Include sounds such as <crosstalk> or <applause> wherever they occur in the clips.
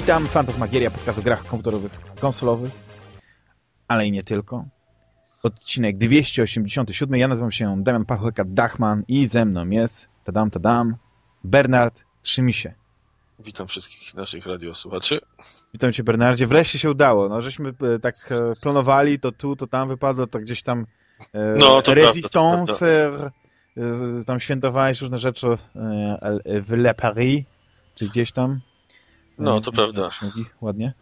Witam, Fantasmagieria, podcast o grach komputerowych, konsolowych, ale i nie tylko. Odcinek 287. Ja nazywam się Damian Pacholka-Dachman i ze mną jest, tadam, tadam, Bernard Trzymisie. Witam wszystkich naszych radiosłuchaczy. Witam cię, Bernardzie. Wreszcie się udało. No, żeśmy e, tak e, planowali, to tu, to tam wypadło, to gdzieś tam e, No, to Resistance, prawda, e, tam świętowałeś różne rzeczy w Le Paris, czy gdzieś tam. No, to prawda. się mówi ładnie.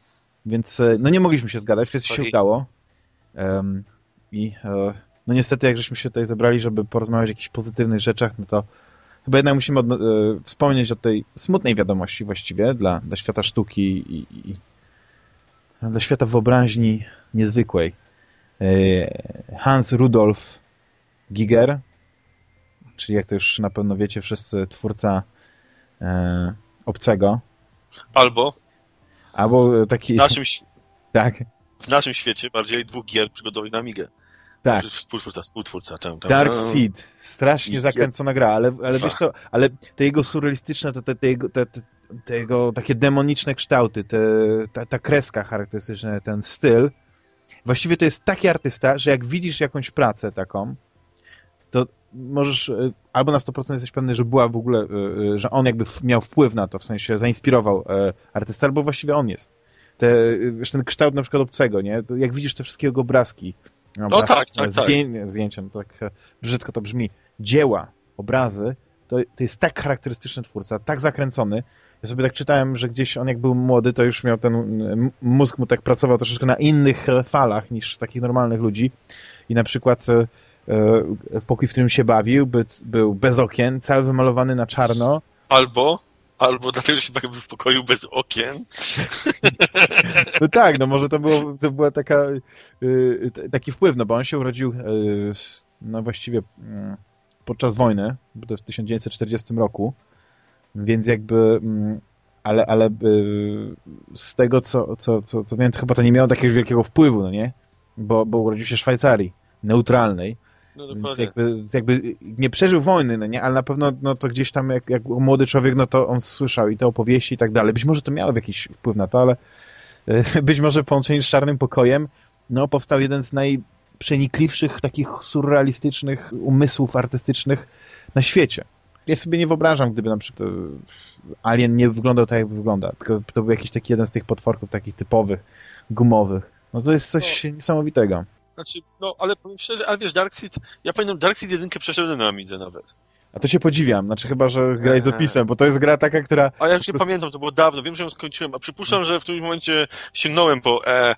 Więc e, no nie mogliśmy się zgadać, więc się udało. Em, I e, no niestety, jak żeśmy się tutaj zebrali, żeby porozmawiać o jakichś pozytywnych rzeczach, no to chyba jednak musimy odno- e, wspomnieć o tej smutnej wiadomości właściwie dla, dla świata sztuki i, i dla świata wyobraźni niezwykłej. E, Hans Rudolf Giger, czyli jak to już na pewno wiecie wszyscy, twórca Obcego, Albo albo taki... w naszym, <laughs> Tak, w naszym świecie bardziej dwóch gier przygodowych na Amigę. tak. Współtwórca, współtwórca. Tam, tam, Dark tam. Seed. Strasznie zakręcona gra, ale, ale wiesz co, ale te jego surrealistyczne, te, te, jego, te, te jego takie demoniczne kształty, te, ta, ta kreska charakterystyczna, ten styl, właściwie to jest taki artysta, że jak widzisz jakąś pracę taką, to możesz, e, albo na 100% jesteś pewny, że była w ogóle, e, e, że on jakby miał wpływ na to, w sensie zainspirował artystę, albo właściwie on jest. Te, wiesz, ten kształt na przykład obcego, nie? Jak widzisz te wszystkie jego obrazki, No tak, tak, tak. zdję, zdjęcia, no tak brzydko to brzmi, dzieła, obrazy, to, to jest tak charakterystyczny twórca, tak zakręcony. Ja sobie tak czytałem, że gdzieś on jak był młody, to już miał ten mózg mu tak pracował troszeczkę na innych falach niż takich normalnych ludzi. I na przykład w pokój, w którym się bawił, by, był bez okien, cały wymalowany na czarno. Albo, albo dlatego, że się bawił w pokoju bez okien. <laughs> No tak, no może to, było, to była taka, y, t- taki wpływ, no bo on się urodził y, no właściwie mm, podczas wojny, bo to w 1940 roku, więc jakby, mm, ale, ale y, z tego, co, co, co, co wiem, to chyba to nie miało takiego wielkiego wpływu, no nie? Bo, bo urodził się w Szwajcarii, neutralnej, No więc jakby, jakby nie przeżył wojny, no nie? Ale na pewno no to gdzieś tam, jak, jak młody człowiek, no to on słyszał i te opowieści i tak dalej. Być może to miało jakiś wpływ na to, ale e, <laughs> być może w połączeniu z Czarnym Pokojem no, powstał jeden z najprzenikliwszych takich surrealistycznych umysłów artystycznych na świecie. Ja sobie nie wyobrażam, gdyby na przykład e, Alien nie wyglądał tak, jak wygląda, tylko to był jakiś taki jeden z tych potworków takich typowych, gumowych. No to jest coś niesamowitego. Znaczy, no, ale powiem szczerze, ale wiesz, Darkseid, ja pamiętam Darkseid jedynkę przeszedłem na Amidze nawet. A to się podziwiam, znaczy chyba, że graj z opisem, bo to jest gra taka, która... A ja już nie prostu- pamiętam, to było dawno, wiem, że ją skończyłem, a przypuszczam, że w którymś momencie sięgnąłem po e,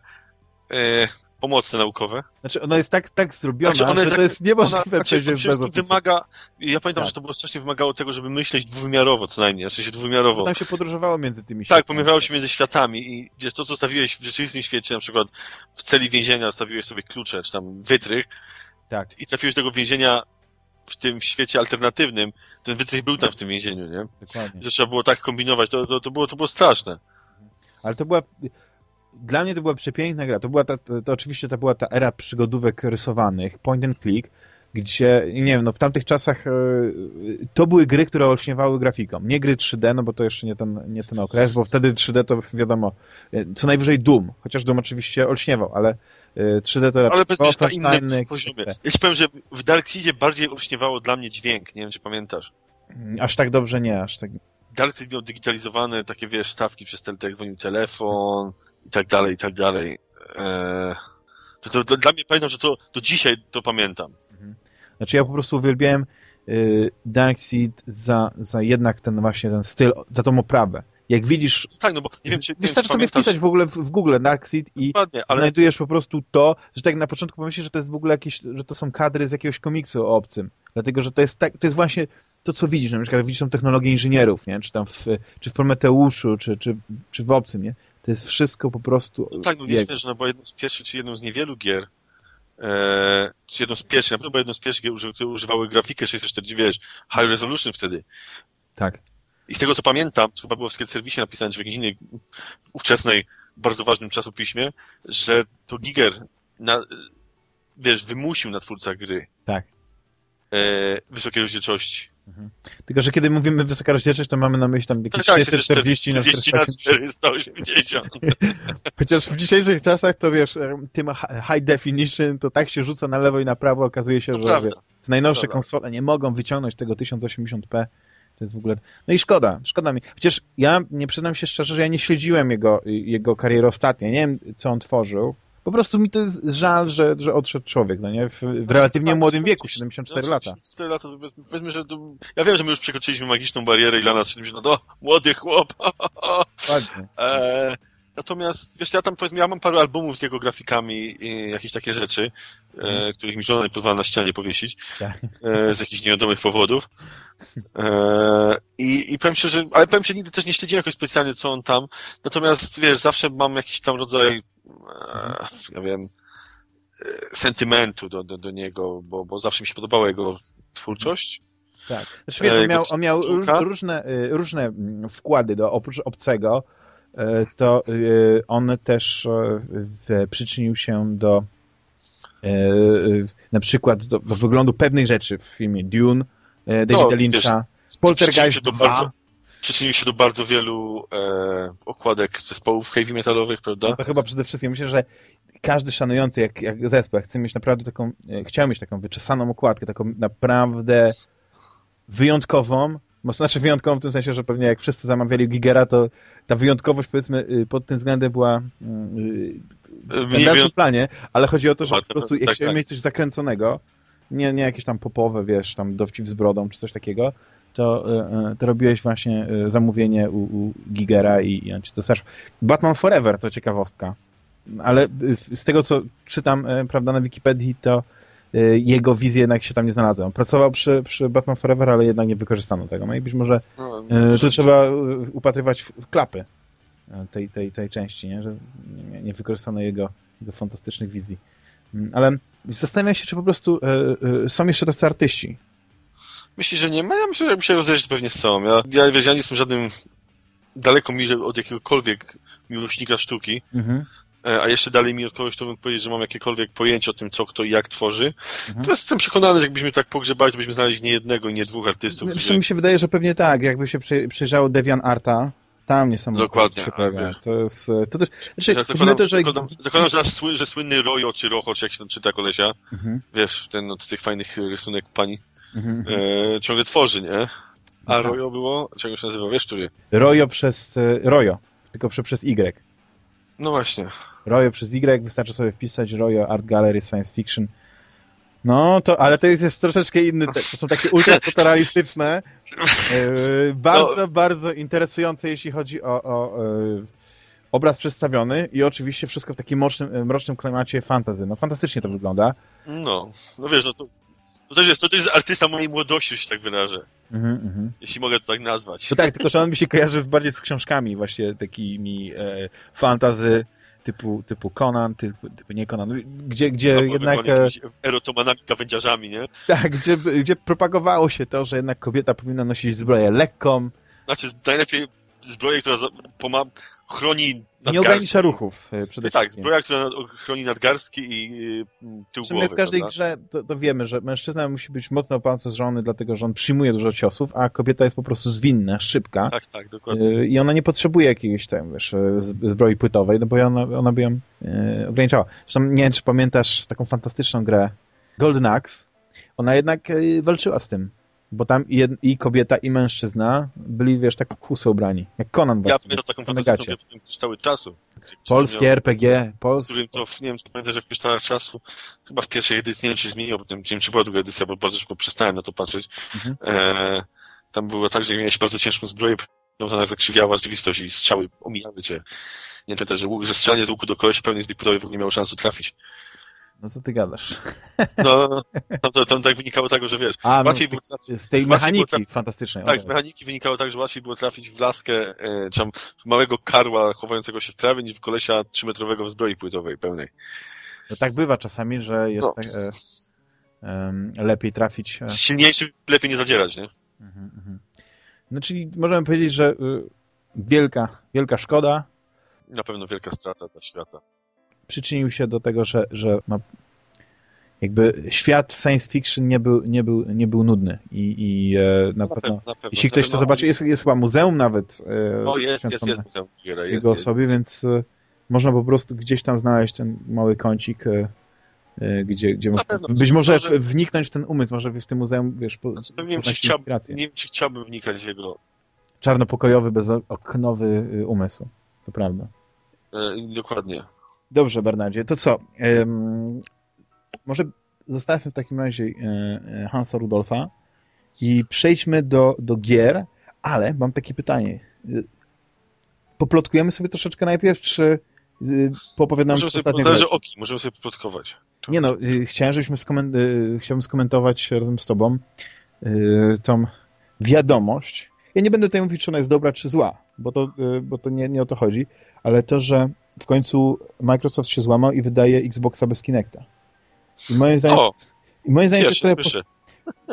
e, pomocy naukowe. Znaczy ona jest tak, tak zrobiona, Znaczy, ona że jest to jak- jest niemożliwe Ona, przejść znaczy, bez wszystkim opisu. wymaga, ja pamiętam, Tak. że to było strasznie wymagało tego, żeby myśleć dwuwymiarowo co najmniej, znaczy się dwuwymiarowo. Tam się podróżowało między tymi Tak, światami. pomiewało się między światami i gdzie to, co stawiłeś w rzeczywistym świecie, na przykład w celi więzienia stawiłeś sobie klucze, czy tam wytrych Tak, i trafiłeś do tego więzienia w tym świecie alternatywnym, ten wytrych był tam w tym więzieniu, nie? dokładnie. Że trzeba było tak kombinować, to, to, to, było, to było straszne. Ale to była... Dla mnie to była przepiękna gra. To była ta, to, to oczywiście to była ta era przygodówek rysowanych, point and click, gdzie, nie wiem, no w tamtych czasach e, to były gry, które olśniewały grafiką. Nie gry 3D, no bo to jeszcze nie ten, nie ten okres, bo wtedy 3D to wiadomo, e, co najwyżej Doom, chociaż Doom oczywiście olśniewał, ale e, 3D to raczej Ale bez na Wolfensteiny, innym poziomie. Ja ci powiem, że w Darkseedzie bardziej olśniewało dla mnie dźwięk, nie wiem, czy pamiętasz. Aż tak dobrze nie, aż tak... Darkseid miał digitalizowane takie, wiesz, stawki przez jak dzwonił telefon i tak dalej, i tak dalej. Eee, to, to, to dla mnie pamiętam, że to do dzisiaj to pamiętam. Znaczy ja po prostu uwielbiałem y, Darkseid za, za jednak ten właśnie ten styl, za tą oprawę. Jak widzisz, Tak, no bo nie wiem, czy, nie wiem, wystarczy czy sobie pamiętasz- wpisać w ogóle w, w Google Darkseid i Dokładnie, ale znajdujesz po prostu to, że tak na początku pomyślisz, że to jest w ogóle jakieś, że to są kadry z jakiegoś komiksu o obcym. Dlatego, że to jest tak, to jest właśnie to, co widzisz, na przykład widzisz tą technologię inżynierów, nie? Czy tam w, czy w Prometeuszu, czy, czy, czy w obcym, nie? To jest wszystko po prostu no tak, no wiesz, że no bo jedną z pierwszych, czy jedną z niewielu gier, e, czy jedną z pierwszych, na pewno jedną z pierwszych gier, które używały grafikę 640, wiesz, high resolution wtedy. Tak. I z tego co pamiętam, to chyba było w Service napisane, czy w jakiejś innej ówczesnej, bardzo ważnym czasopiśmie, że to Giger na, wiesz, wymusił na twórcach gry Tak. e, wysokiej rozdzielczości. Mhm. Tylko, że kiedy mówimy wysoka rozdzielczość, to mamy na myśli tam jakieś Tak, tak, 640 na 40 na 480. 480. <laughs> Chociaż w dzisiejszych czasach to wiesz, tym hi- high definition to tak się rzuca na lewo i na prawo, okazuje się, To że wiesz, najnowsze Prawda. konsole nie mogą wyciągnąć tego 1080p. To jest w ogóle... No i szkoda, szkoda mi. Chociaż ja nie przyznam się szczerze, że ja nie śledziłem jego, jego kariery ostatniej. Nie wiem, co on tworzył. Po prostu mi to jest żal, że, że odszedł człowiek, no nie? W, w relatywnie Tak, młodym no, wieku, no, 74 no, lata. 74 lata, to powiedzmy- że to, ja wiem, że my już przekroczyliśmy magiczną barierę i dla nas 70, no młody chłop. <laughs> Ładnie. E, natomiast, wiesz, ja tam powiedzmy, ja mam parę albumów z jego grafikami i jakieś takie rzeczy, e, których mi żona nie pozwala na ścianie powiesić, Tak. e, z jakichś niewiadomych powodów. E, i, I powiem się, że, ale powiem się, nigdy też nie śledziłem jakoś specjalnie, co on tam, natomiast, wiesz, zawsze mam jakiś tam rodzaj, e, ja wiem, e, sentymentu do, do, do niego, bo, bo zawsze mi się podobała jego twórczość. Tak. Znaczy, wiesz, E, on miał, on miał róż, różne, y, różne mm, wkłady do oprócz obcego, y, to y, on też przyczynił się do na przykład do, do wyglądu pewnych rzeczy w filmie Dune, Davida No, Lyncha, wiesz, Poltergeist się do 2. bardzo, przyczynił się do bardzo wielu e, okładek zespołów heavy metalowych, prawda? No to chyba przede wszystkim myślę, że każdy szanujący jak, jak zespół, jak chce mieć naprawdę taką, e, chciał mieć taką wyczesaną okładkę, taką naprawdę wyjątkową, no znaczy wyjątkową w tym sensie, że pewnie jak wszyscy zamawiali Gigera, to ta wyjątkowość powiedzmy y, pod tym względem była y, Mniej na dalszym wyjąt- planie, ale chodzi o to, że po prostu jak tak, chciałem tak. mieć coś zakręconego, nie, nie jakieś tam popowe, wiesz, tam dowcip z brodą czy coś takiego, to, y, y, to robiłeś właśnie y, zamówienie u, u Gigera i, i on ci to dostarczył. Batman Forever to ciekawostka, ale z tego, co czytam, prawda, na Wikipedii, to jego wizje jednak się tam nie znalazły. On pracował przy, przy Batman Forever, ale jednak nie wykorzystano tego. No i być może No, tu trzeba upatrywać w, klapy tej, tej, tej części, nie? że nie, nie wykorzystano jego, jego fantastycznych wizji. Mm, Ale zastanawiam się, czy po prostu y, y, są jeszcze tacy artyści. Myślisz, że nie ma? Ja myślę, że się rozejrzeć, to pewnie są. Ja, ja, wiesz, ja nie jestem żadnym daleko mi od jakiegokolwiek miłośnika sztuki, Mhm. e, a jeszcze dalej mi od kogoś, kto bym powiedzieć, że mam jakiekolwiek pojęcie o tym, co kto i jak tworzy. Mhm. To jestem przekonany, że jakbyśmy tak pogrzebali, to byśmy znaleźli nie jednego i nie dwóch artystów, Zresztą którzy... mi się wydaje, że pewnie tak, jakby się przy, przyjrzało Devian Arta, tam niesamowite Dokładnie, wiesz. To jest, e, to też, znaczy, Ja zakładam, to, że... zakładam, zakładam, że, nasz że słynny Rojo czy Rocho, czy jak się tam czyta kolesia, Mhm, wiesz, ten od tych fajnych rysunek pani, mhm. e, ciągle tworzy, nie? A Tak. Rojo było, czego się nazywa, wiesz, który? Rojo przez... e, Rojo, tylko prze, przez Y. No właśnie. Rojo przez Y, wystarczy sobie wpisać Rojo Art Gallery Science Fiction. No, to, ale to jest, jest troszeczkę inny, to są takie ultrafotorealistyczne, e, <laughs> bardzo, No. bardzo interesujące, jeśli chodzi o, o e, obraz przedstawiony i oczywiście wszystko w takim mrocznym, mrocznym klimacie fantazy. No, fantastycznie to wygląda. No, no wiesz, no to, to też jest, to też jest artysta mojej młodości, że się tak wyrażę. Mhm, mhm. Jeśli mogę to tak nazwać. No tak, tylko że on mi się kojarzy bardziej z książkami właśnie takimi e, fantazy typu, typu Conan, typu, typu nie Conan, gdzie, gdzie No, jednak... E, erotomanami, gawędziarzami, nie? Tak, gdzie, gdzie propagowało się to, że jednak kobieta powinna nosić zbroję lekką, Znaczy, najlepiej zbroję, która poma, chroni nadgarstki. nie ogranicza ruchów e, przede Tak, wszystkim. zbroja, która chroni nadgarstki i y, tył Czy głowy. my w każdej prawda? grze to, to wiemy, że mężczyzna musi być mocno opancerzony, dlatego że on przyjmuje dużo ciosów, a kobieta jest po prostu zwinna, szybka Tak, tak, dokładnie. e, i ona nie potrzebuje jakiejś tam, wiesz, e, zbroi płytowej, no bo ona, ona by ją e, ograniczała. Zresztą nie wiem, czy pamiętasz taką fantastyczną grę Golden Axe, ona jednak e, walczyła z tym, bo tam i, jed, i kobieta, i mężczyzna byli, wiesz, tak kusy ubrani, jak Conan Ja właśnie, pamiętam taką fantastyczną kryształy czasu. Polskie miał- RPG, Z Pols... którym to, nie wiem, czy pamiętasz, że w kryształach czasu, chyba w pierwszej edycji, nie wiem, czy się zmieniło, potem, nie wiem, czy była druga edycja, bo bardzo szybko przestałem na to patrzeć. Mhm. E, tam było tak, że miałeś bardzo ciężką zbroję, no to ona zakrzywiała rzeczywistość i strzały omijały cię. Nie pamiętasz, że, łuk- że strzelanie z łuku do pełnej zbieg w ogóle nie miało szansu trafić. No co ty gadasz? No, tam, to, tam tak wynikało tego, że wiesz, A, no, łatwiej z, było trafić, z tej mechaniki było fantastycznej. tak, okej. z mechaniki wynikało tak, że łatwiej było trafić w laskę, e, czy tam w małego karła chowającego się w trawie, niż w kolesia trzymetrowego w zbroi płytowej pełnej. No, tak bywa czasami, że jest No. tak, e, em, lepiej trafić. E, Z silniejszym lepiej nie zadzierać, nie? mhm, mhm. No czyli możemy powiedzieć, że y, wielka, wielka szkoda Na pewno wielka strata dla świata. Przyczynił się do tego, że, że no, jakby świat science fiction nie był, nie był, nie był nudny i, i e, na, Na pewno, na pewno. jeśli ktoś chce No, zobaczyć, jest, jest chyba muzeum nawet e, O, jest, jest, jest. muzeum jego jest, osobie, jest. więc e, można po prostu gdzieś tam znaleźć ten mały kącik, gdzie, gdzie można, pewno. być może w, wniknąć w ten umysł, może w tym muzeum, wiesz, po, Znaczy, nie, wiem, nie wiem, czy chciałbym wnikać w jego... Czarnopokojowy, bezoknowy y, umysł. To prawda. E, dokładnie. Dobrze, Bernardzie, to co? Może zostawmy w takim razie e, e, Hansa Rudolfa i przejdźmy do, do gier, ale mam takie pytanie. Y, Poplotkujemy sobie troszeczkę najpierw, czy poopowiadamy Możemy sobie, zależy grać? oki, możemy sobie plotkować. Nie no, chciałem, żebyśmy chciałbym skomentować razem z tobą tą wiadomość. Ja nie będę tutaj mówić, czy ona jest dobra, czy zła, bo to, bo to nie, nie o to chodzi, ale to, że w końcu Microsoft się złamał i wydaje Xboxa bez Kinecta. I moim zdaniem, O, i moim zdaniem to jest słyszę.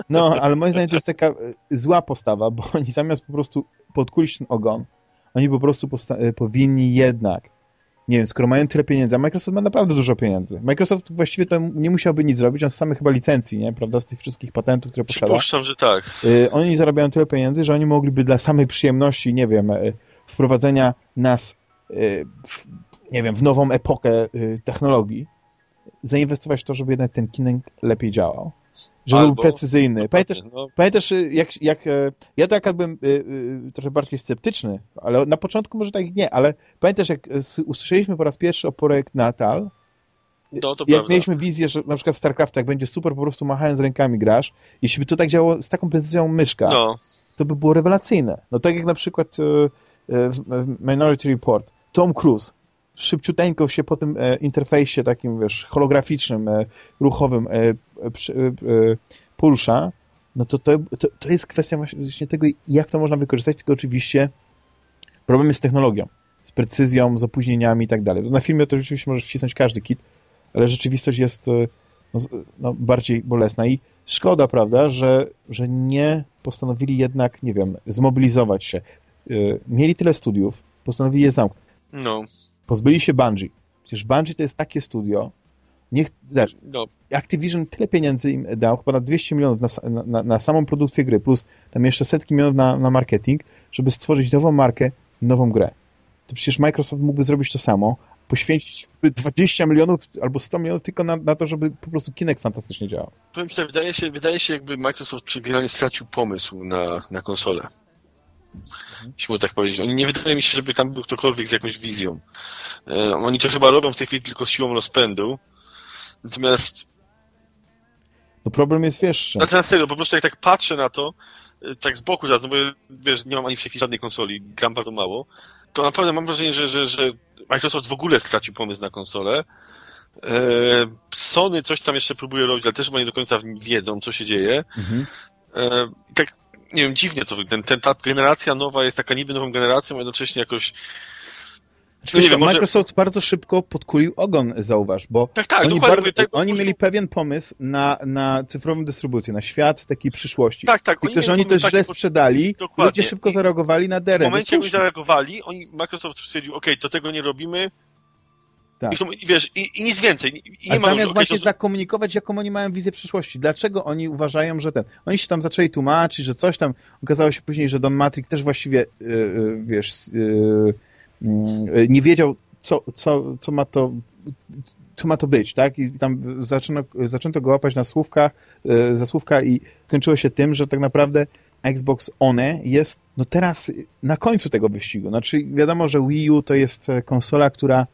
no, ale moim zdaniem to jest taka y, zła postawa, bo <laughs> oni zamiast po prostu podkulić ten ogon, oni po prostu y, powinni jednak, nie wiem, skoro mają tyle pieniędzy, a Microsoft ma naprawdę dużo pieniędzy. Microsoft właściwie to nie musiałby nic zrobić, on z samych chyba licencji, nie, prawda, z tych wszystkich patentów, które posiada. Przypuszczam, że tak. Y, oni zarabiają tyle pieniędzy, że oni mogliby dla samej przyjemności, nie wiem, y, wprowadzenia nas, y, w, nie wiem, w nową epokę y, technologii, zainwestować w to, żeby jednak ten Kinect lepiej działał. Żeby Albo- był precyzyjny. Pamiętasz, No, Pamiętasz, y, jak, jak e, ja tak jakbym y, y, trochę bardziej sceptyczny, ale na początku może tak nie, ale pamiętasz, jak usłyszeliśmy po raz pierwszy o projekt Natal, no jak prawda. mieliśmy wizję, że na przykład StarCraft jak będzie super, po prostu machając rękami grasz, jeśli by to tak działało z taką precyzją myszka, No, to by było rewelacyjne. No tak jak na przykład w Minority Report, Tom Cruise szybciuteńko się po tym e, interfejsie takim, wiesz, holograficznym, e, ruchowym e, e, przy- e, e, pulsza, no to, to to to jest kwestia właśnie tego, jak to można wykorzystać, tylko oczywiście problem jest z technologią, z precyzją, z opóźnieniami i tak dalej. Na filmie to rzeczywiście może wcisnąć każdy kit, ale rzeczywistość jest no, no, bardziej bolesna i szkoda, prawda, że, że nie postanowili jednak, nie wiem, zmobilizować się. Mieli tyle studiów, postanowili je zamknąć. no, Pozbyli się Bungie. Przecież Bungie to jest takie studio, niech, zobacz, no. Activision tyle pieniędzy im dał, chyba na 200 milionów na, na, na, na samą produkcję gry, plus tam jeszcze setki milionów na, na marketing, żeby stworzyć nową markę, nową grę. To przecież Microsoft mógłby zrobić to samo, poświęcić 20 milionów albo 100 milionów tylko na, na to, żeby po prostu Kinect fantastycznie działał. Powiem ci, tak, wydaje się, wydaje się jakby Microsoft generalnie stracił pomysł na, na konsolę. Jeśli mogę tak powiedzieć. Oni nie wydaje mi się, żeby tam był ktokolwiek z jakąś wizją. E, oni to chyba robią w tej chwili tylko siłą rozpędu. Natomiast, No problem jest, wiesz, że... na ten serio, po prostu jak tak patrzę na to, e, tak z boku zaraz, no bo wiesz, nie mam ani w tej chwili żadnej konsoli, gram bardzo mało, to naprawdę mam wrażenie, że, że, że Microsoft w ogóle stracił pomysł na konsolę. E, Sony coś tam jeszcze próbuje robić, ale też chyba nie do końca wiedzą, co się dzieje. Mhm. Tak, nie wiem, dziwnie to wygląda. Ten, ta generacja nowa jest taka niby nową generacją, a jednocześnie jakoś... Znaczy, nie wiem, może- Microsoft bardzo szybko podkulił ogon, zauważ, bo Tak, tak, oni, bardzo, tak, oni może- mieli pewien pomysł na, na cyfrową dystrybucję, na świat takiej przyszłości. Tak, tak. Tylko, że mieli oni to źle sprzedali, Dokładnie. ludzie szybko zareagowali na W derę. momencie, jak oni zareagowali, oni, Microsoft stwierdził, okej, to tego nie robimy. Tak. I, wiesz, i, i nic więcej. I, A nie ma zamiast właśnie to, zakomunikować, jaką oni mają wizję przyszłości. Dlaczego oni uważają, że ten... Oni się tam zaczęli tłumaczyć, że coś tam... Okazało się później, że Don Matrix też właściwie, yy, wiesz, yy, yy, nie wiedział, co, co, co ma to co ma to być, tak? I tam zaczęto, zaczęto go łapać na słówka, yy, za słówka i kończyło się tym, że tak naprawdę Xbox One jest no teraz na końcu tego wyścigu. Znaczy wiadomo, że Wii U to jest e, konsola, która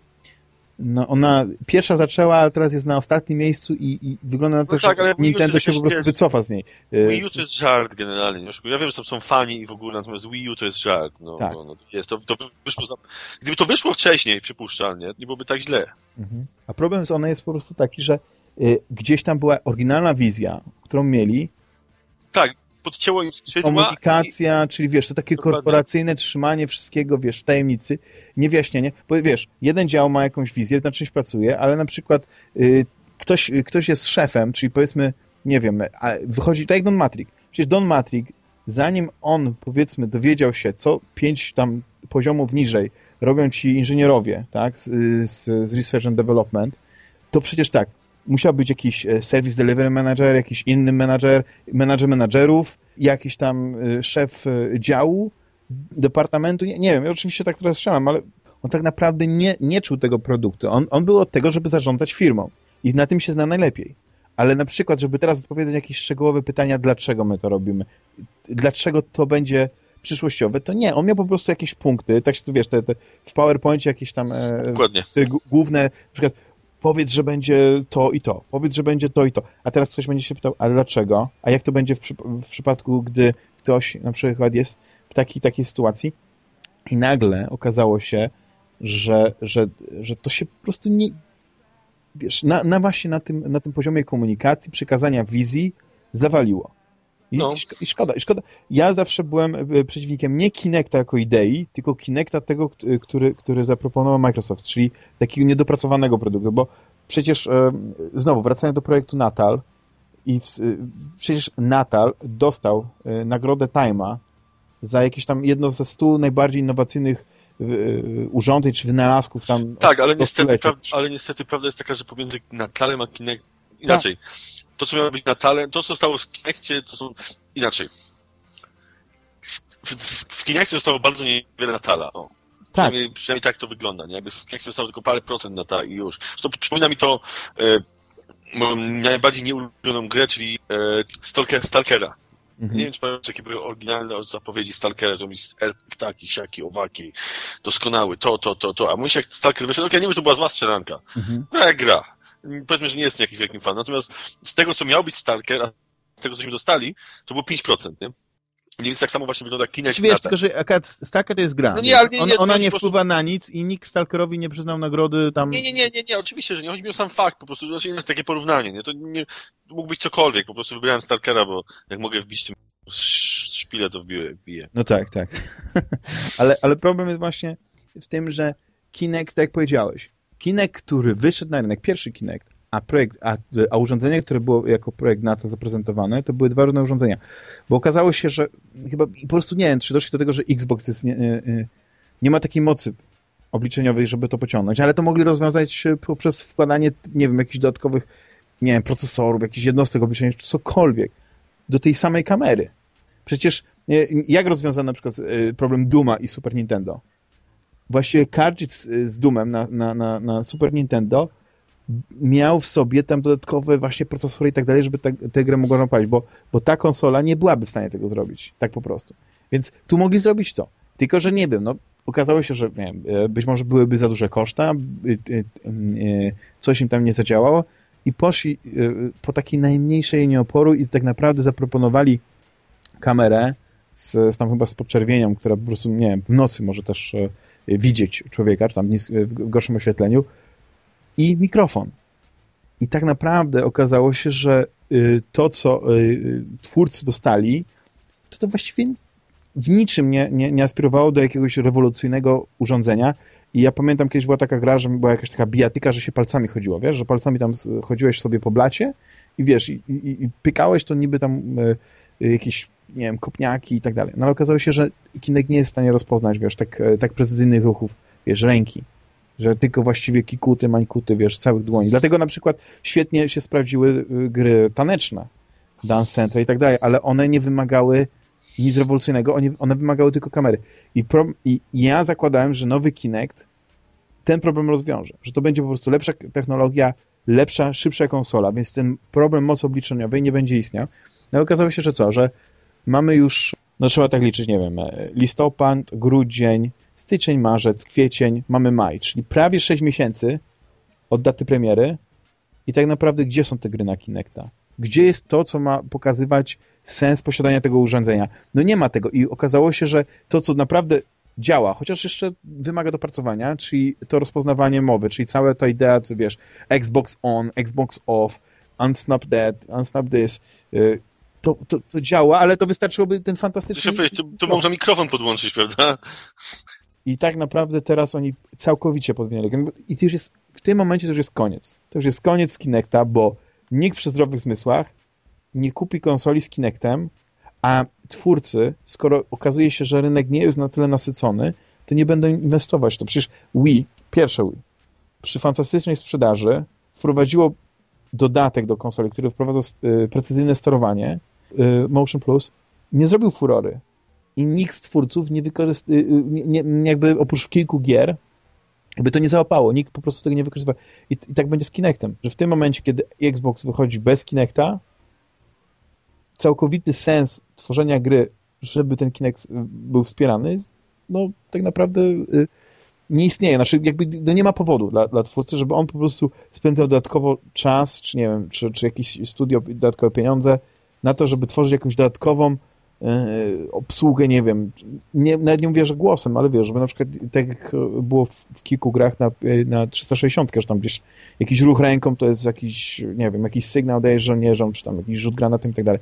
no ona pierwsza zaczęła, ale teraz jest na ostatnim miejscu i, i wygląda na to, No tak, że Nintendo się po prostu wiesz, wycofa z niej. E, Wii U to jest żart generalnie. Ja wiem, że to są fani i w ogóle, natomiast Wii U to jest żart. No, Tak. no, no, jest, to, to wyszło za... Gdyby to wyszło wcześniej, przypuszczalnie, nie byłoby tak źle. Mhm. A problem z one jest po prostu taki, że y, gdzieś tam była oryginalna wizja, którą mieli, Tak, podcięło im skrzydła i, komunikacja, czyli wiesz, to takie Dokładnie. korporacyjne trzymanie wszystkiego, wiesz, w tajemnicy, niewyjaśnienie, bo wiesz, jeden dział ma jakąś wizję, na czymś pracuje, ale na przykład y, ktoś, y, ktoś jest szefem, czyli powiedzmy, nie wiem, a wychodzi, tak jak Don Matrix, przecież Don Matrix, zanim on, powiedzmy, dowiedział się, co pięć tam poziomów niżej robią ci inżynierowie, tak, z, z, z Research and Development, to przecież tak, musiał być jakiś e, Service Delivery Manager, jakiś inny manager, manager menadżerów, jakiś tam e, szef e, działu, departamentu, nie, nie wiem, ja oczywiście tak teraz strzelam, ale on tak naprawdę nie, nie czuł tego produktu. On, on był od tego, żeby zarządzać firmą. I na tym się zna najlepiej. Ale na przykład, żeby teraz odpowiedzieć na jakieś szczegółowe pytania, dlaczego my to robimy, dlaczego to będzie przyszłościowe, to nie, on miał po prostu jakieś punkty, tak się, wiesz, te, te w PowerPoincie jakieś tam e, te główne, na przykład powiedz, że będzie to i to, powiedz, że będzie to i to, a teraz ktoś będzie się pytał, ale dlaczego? A jak to będzie w, w przypadku, gdy ktoś na przykład jest w takiej, takiej sytuacji i nagle okazało się, że, że, że to się po prostu nie, wiesz, na, na właśnie na tym, na tym poziomie komunikacji, przekazania wizji zawaliło. I, no. i, szkoda, i szkoda. Ja zawsze byłem e, przeciwnikiem nie Kinecta jako idei, tylko Kinecta tego, który, który zaproponował Microsoft, czyli takiego niedopracowanego produktu, bo przecież e, znowu wracając do projektu Natal i w, e, przecież Natal dostał nagrodę Time'a za jakieś tam jedno ze stu najbardziej innowacyjnych urządzeń czy wynalazków tam. Tak, ale niestety, ale niestety prawda jest taka, że pomiędzy Natalem a Kinect inaczej. Tak to, co miało być na talent, to, co zostało w Kinectie, to są inaczej. W, w Kinectie zostało bardzo niewiele Natala. O. Tak. Przynajmniej, przynajmniej tak to wygląda, nie? Jakby w Kinectie zostało tylko parę procent Natala i już. To przypomina mi to e, moją najbardziej nieulubioną grę, czyli e, Stalker, Stalkera. Mhm. Nie wiem, czy pamiętasz, jakie były oryginalne zapowiedzi Stalkera, że elf, ptaki, siaki, owaki, doskonały, to, to, to, to. A mówisz, jak Stalker wyszedł, ok, nie wiem, że to była zła strzelanka. Mhm. Gra jak gra powiedzmy, że nie jestem jakimś wielkim fanem. Natomiast z tego, co miał być Stalker, a z tego, cośmy dostali, to było 5%, nie? Mniej więcej tak samo właśnie wygląda Kinect. Wiesz, tylko że akurat Stalker to jest gra. No nie, ale nie, nie, On, ona nie, wpływa prostu... na nic i nikt Stalkerowi nie przyznał nagrody tam... Nie, nie, nie, nie, nie, oczywiście, że nie. Chodzi mi o sam fakt po prostu, że jest takie porównanie, nie? To nie, mógł być cokolwiek, po prostu wybrałem Stalkera, bo jak mogę wbić tym szpilę, to wbiję. wbiję. No tak, tak. <laughs> ale, ale problem jest właśnie w tym, że Kinect, tak jak powiedziałeś, Kinect, który wyszedł na rynek, pierwszy Kinect, a, projekt, a, a urządzenie, które było jako projekt NATO zaprezentowane, to były dwa różne urządzenia. Bo okazało się, że chyba po prostu nie wiem, czy doszli do tego, że Xbox jest, nie, nie, ma takiej mocy obliczeniowej, żeby to pociągnąć, ale to mogli rozwiązać poprzez wkładanie, nie wiem, jakichś dodatkowych, nie wiem, procesorów, jakichś jednostek obliczeniowych, czy cokolwiek do tej samej kamery. Przecież jak rozwiązano na przykład y, problem Duma i Super Nintendo? Właściwie cartridge z Doomem na, na, na, na Super Nintendo miał w sobie tam dodatkowe właśnie procesory i tak dalej, żeby tę grę mogła palić, bo, bo ta konsola nie byłaby w stanie tego zrobić, tak po prostu. Więc tu mogli zrobić to. Tylko, że nie wiem, no okazało się, że nie wiem, e, być może byłyby za duże koszta, e, e, coś im tam nie zadziałało i poszli po takiej najmniejszej linii oporu i tak naprawdę zaproponowali kamerę z, z tam chyba z podczerwienią, która po prostu, nie wiem, w nocy może też widzieć człowieka, czy tam w gorszym oświetleniu i mikrofon. I tak naprawdę okazało się, że y, to, co twórcy dostali, to to właściwie w niczym nie, nie, nie aspirowało do jakiegoś rewolucyjnego urządzenia. I ja pamiętam, kiedyś była taka gra, że była jakaś taka bijatyka, że się palcami chodziło, wiesz, że palcami tam chodziłeś sobie po blacie i wiesz, i, i, i pykałeś to niby tam y, jakieś, nie wiem, kopniaki i tak dalej. No ale okazało się, że Kinect nie jest w stanie rozpoznać, wiesz, tak, tak precyzyjnych ruchów, wiesz, ręki że tylko właściwie kikuty, mańkuty, wiesz, całych dłoni. Dlatego na przykład świetnie się sprawdziły y, gry taneczne, Dance Center i tak dalej, ale one nie wymagały nic rewolucyjnego, one, one wymagały tylko kamery. I, pro, I ja zakładałem, że nowy Kinect ten problem rozwiąże, że to będzie po prostu lepsza technologia, lepsza, szybsza konsola, więc ten problem mocy obliczeniowej nie będzie istniał. No okazało się, że co, że mamy już, no trzeba tak liczyć, nie wiem, e, listopad, grudzień, styczeń, marzec, kwiecień, mamy maj, czyli prawie 6 miesięcy od daty premiery i tak naprawdę gdzie są te gry na Kinecta? Gdzie jest to, co ma pokazywać sens posiadania tego urządzenia? No nie ma tego i okazało się, że to, co naprawdę działa, chociaż jeszcze wymaga dopracowania, czyli to rozpoznawanie mowy, czyli cała ta idea, co wiesz, Xbox on, Xbox off, unsnap that, unsnap this, y, to, to, to działa, ale to wystarczyłoby ten fantastyczny... To, to można mikrofon podłączyć, prawda? I tak naprawdę teraz oni całkowicie podmienili. I to już jest, w tym momencie to już jest koniec. To już jest koniec Kinecta, bo nikt przy zdrowych zmysłach nie kupi konsoli z Kinectem, a twórcy, skoro okazuje się, że rynek nie jest na tyle nasycony, to nie będą inwestować. To przecież Wii, pierwsze Wii, przy fantastycznej sprzedaży wprowadziło dodatek do konsoli, który wprowadza y, precyzyjne sterowanie, Motion Plus, nie zrobił furory. I nikt z twórców nie wykorzystał, nie, nie, jakby oprócz kilku gier, jakby to nie załapało, nikt po prostu tego nie wykorzystywał. I, I, tak będzie z Kinectem, że w tym momencie, kiedy Xbox wychodzi bez Kinecta, całkowity sens tworzenia gry, żeby ten Kinect był wspierany, no tak naprawdę y, nie istnieje. Znaczy jakby no nie ma powodu dla, dla twórcy, żeby on po prostu spędzał dodatkowo czas, czy nie wiem, czy, czy jakieś studio, dodatkowe pieniądze na to, żeby tworzyć jakąś dodatkową Yy, obsługę, nie wiem, nie, nawet nie mówię, że głosem, ale wiesz, żeby na przykład tak jak było w, w kilku grach na, na 360, że tam gdzieś jakiś ruch ręką to jest jakiś, nie wiem, jakiś sygnał dajesz żołnierzom, czy tam jakiś rzut granatem i tak dalej.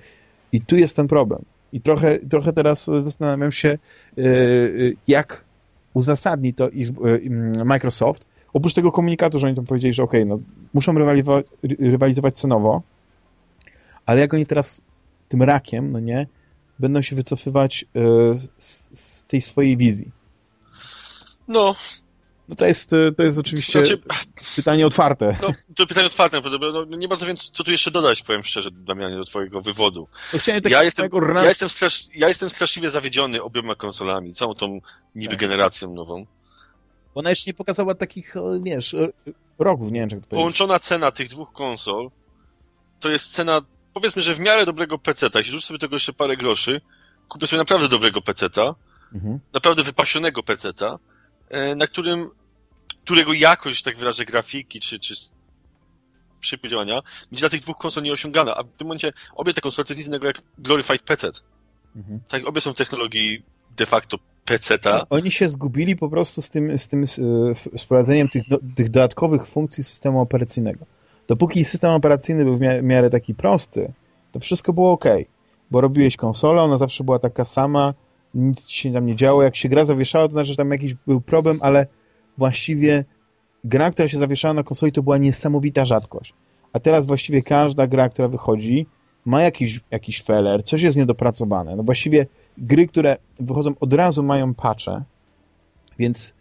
I tu jest ten problem. I trochę, trochę teraz zastanawiam się, yy, jak uzasadni to Microsoft. Oprócz tego komunikatu, że oni tam powiedzieli, że okay, no muszą rywalizować cenowo, ale jak oni teraz tym rakiem, no nie, będą się wycofywać e, z, z tej swojej wizji. No, no to jest, e, to jest oczywiście znaczy, pytanie otwarte. No, to pytanie otwarte, no, nie bardzo wiem, co tu jeszcze dodać, powiem szczerze, Damianie, do twojego wywodu. No, ja, jestem, ja, jestem strasz, ja jestem straszliwie zawiedziony obiema konsolami, całą tą niby tak. generacją nową. Ona jeszcze nie pokazała takich, e, wiesz, rogów, nie wiem, jak to Połączona cena tych dwóch konsol to jest cena powiedzmy, że w miarę dobrego peceta, jeśli rzuć sobie tego jeszcze parę groszy, kupię sobie naprawdę dobrego peceta, mhm. naprawdę wypasionego peceta, e, na którym, którego jakość, tak wyrażę, grafiki, czy, czy szybkie działania, będzie dla tych dwóch konsol nieosiągana, a w tym momencie obie te konsole to jest nic innego jak Glorified PC. Mhm. Tak, obie są w technologii de facto PC-ta. Oni się zgubili po prostu z tym, z tym z wprowadzeniem tych, do, tych dodatkowych funkcji systemu operacyjnego. Dopóki system operacyjny był w miarę taki prosty, to wszystko było ok, bo robiłeś konsolę, ona zawsze była taka sama, nic się tam nie działo. Jak się gra zawieszała, to znaczy, że tam jakiś był problem, ale właściwie gra, która się zawieszała na konsoli, to była niesamowita rzadkość. A teraz właściwie każda gra, która wychodzi, ma jakiś, jakiś feller, coś jest niedopracowane. No właściwie gry, które wychodzą od razu mają patche, więc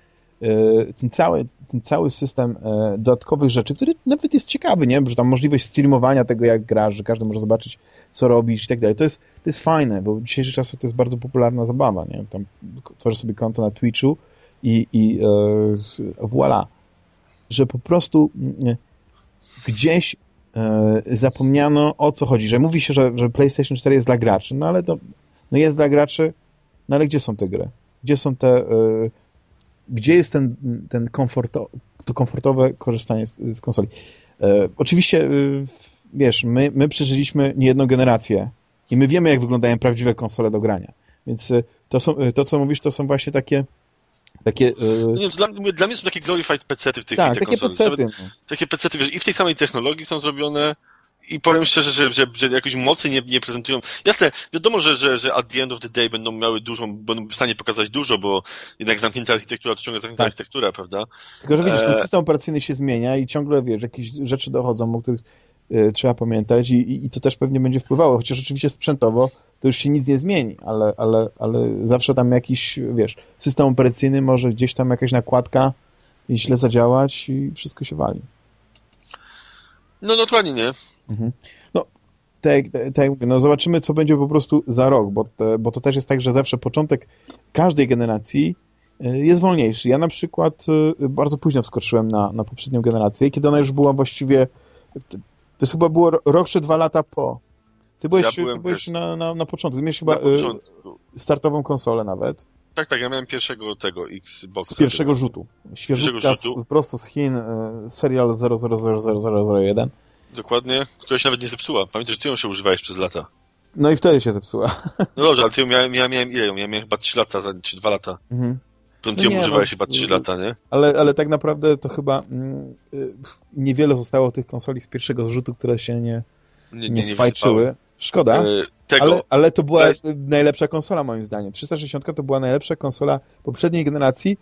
ten cały, ten cały system e, dodatkowych rzeczy, który nawet jest ciekawy, nie? Że tam możliwość streamowania tego, jak grasz, że każdy może zobaczyć, co robisz i tak dalej. To jest, to jest fajne, bo w dzisiejszych czasach to jest bardzo popularna zabawa, nie? Tam tworzysz sobie konto na Twitchu i, i e, voilà. Że po prostu mm, gdzieś e, zapomniano o co chodzi, że mówi się, że, że PlayStation 4 jest dla graczy, no ale to no jest dla graczy, no ale gdzie są te gry? Gdzie są te e, gdzie jest ten, ten komforto, to komfortowe korzystanie z, z konsoli. E, oczywiście, e, wiesz, my, my przeżyliśmy niejedną generację i my wiemy, jak wyglądają prawdziwe konsole do grania. Więc e, to, są, e, to co mówisz, to są właśnie takie takie... E, nie, dla, dla, mnie są takie glorified pecety w tej tak, chwili. Tak, takie pecety. Takie pecety, wiesz, i w tej samej technologii są zrobione, i powiem szczerze, że, że, że jakoś mocy nie, nie prezentują. Jasne, wiadomo, że, że, że at the end of the day będą miały dużą, będą w stanie pokazać dużo, bo jednak zamknięta architektura to ciągle zamknięta tak. architektura, prawda? Tylko, że widzisz, ten e, system operacyjny się zmienia i ciągle, wiesz, jakieś rzeczy dochodzą, o których y, trzeba pamiętać i, i, i, to też pewnie będzie wpływało, chociaż oczywiście sprzętowo to już się nic nie zmieni, ale, ale, ale zawsze tam jakiś, wiesz, system operacyjny może gdzieś tam jakaś nakładka i źle zadziałać i wszystko się wali. No dokładnie nie. Mhm. No, tak, tak jak mówię, no zobaczymy, co będzie po prostu za rok, bo, te, bo to też jest tak, że zawsze początek każdej generacji e, jest wolniejszy. Ja na przykład e, bardzo późno wskoczyłem na, na poprzednią generację, kiedy ona już była właściwie to chyba było rok czy dwa lata po. Ty byłeś, ja ty byłeś na, na, na początku. Ty miałeś chyba e, startową konsolę nawet. Tak, tak, ja miałem pierwszego tego Xboxa. Z pierwszego rzutu. Świeżutka z, prosto z Chin, serial 000001. Dokładnie, która się nawet nie zepsuła. Pamiętasz, że ty ją się używałeś przez lata. No i wtedy się zepsuła. <laughs> No dobrze, ale ty ją miałem, ja miałem ile? Ja miałem chyba 3 lata, czy 2 lata. Mhm. Ty no ją nie, używałeś no, chyba 3 lata, nie? Ale, ale tak naprawdę to chyba mm, y, niewiele zostało tych konsoli z pierwszego zrzutu, które się nie, nie, nie, nie swajczyły. Szkoda, tego, ale, ale to była najlepsza konsola moim zdaniem. 360 to była najlepsza konsola poprzedniej generacji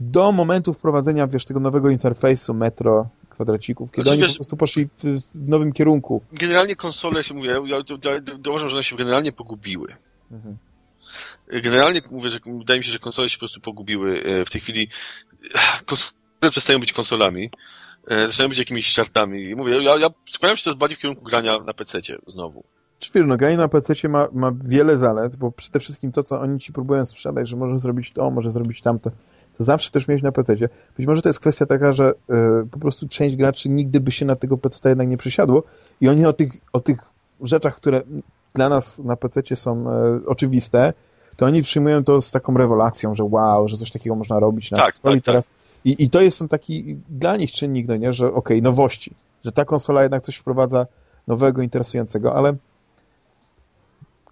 do momentu wprowadzenia, wiesz, tego nowego interfejsu Metro kwadracików, kiedy znaczy, oni wiesz, po prostu poszli w, w, nowym kierunku. Generalnie konsole się, mówię, ja, uważam, że one się generalnie pogubiły. Mhm. Generalnie mówię, że wydaje mi się, że konsole się po prostu pogubiły e, w tej chwili. Konsole przestają być konsolami. e, zaczynają być jakimiś żartami. I mówię, ja, ja skłaniam się teraz bardziej w kierunku grania na PC-cie znowu. Czy wiesz, no granie na PC ma, ma wiele zalet, bo przede wszystkim to, co oni ci próbują sprzedać, że może zrobić to, może zrobić tamto, to zawsze też mieć na PC. Być może to jest kwestia taka, że y, po prostu część graczy nigdy by się na tego PC jednak nie przysiadło i oni o tych, o tych rzeczach, które dla nas na PC są y, oczywiste, to oni przyjmują to z taką rewolacją, że wow, że coś takiego można robić na tak, konsoli tak, teraz. Tak. I, I to jest ten taki dla nich czynnik, no nie, że okej, okay, nowości, że ta konsola jednak coś wprowadza nowego, interesującego, ale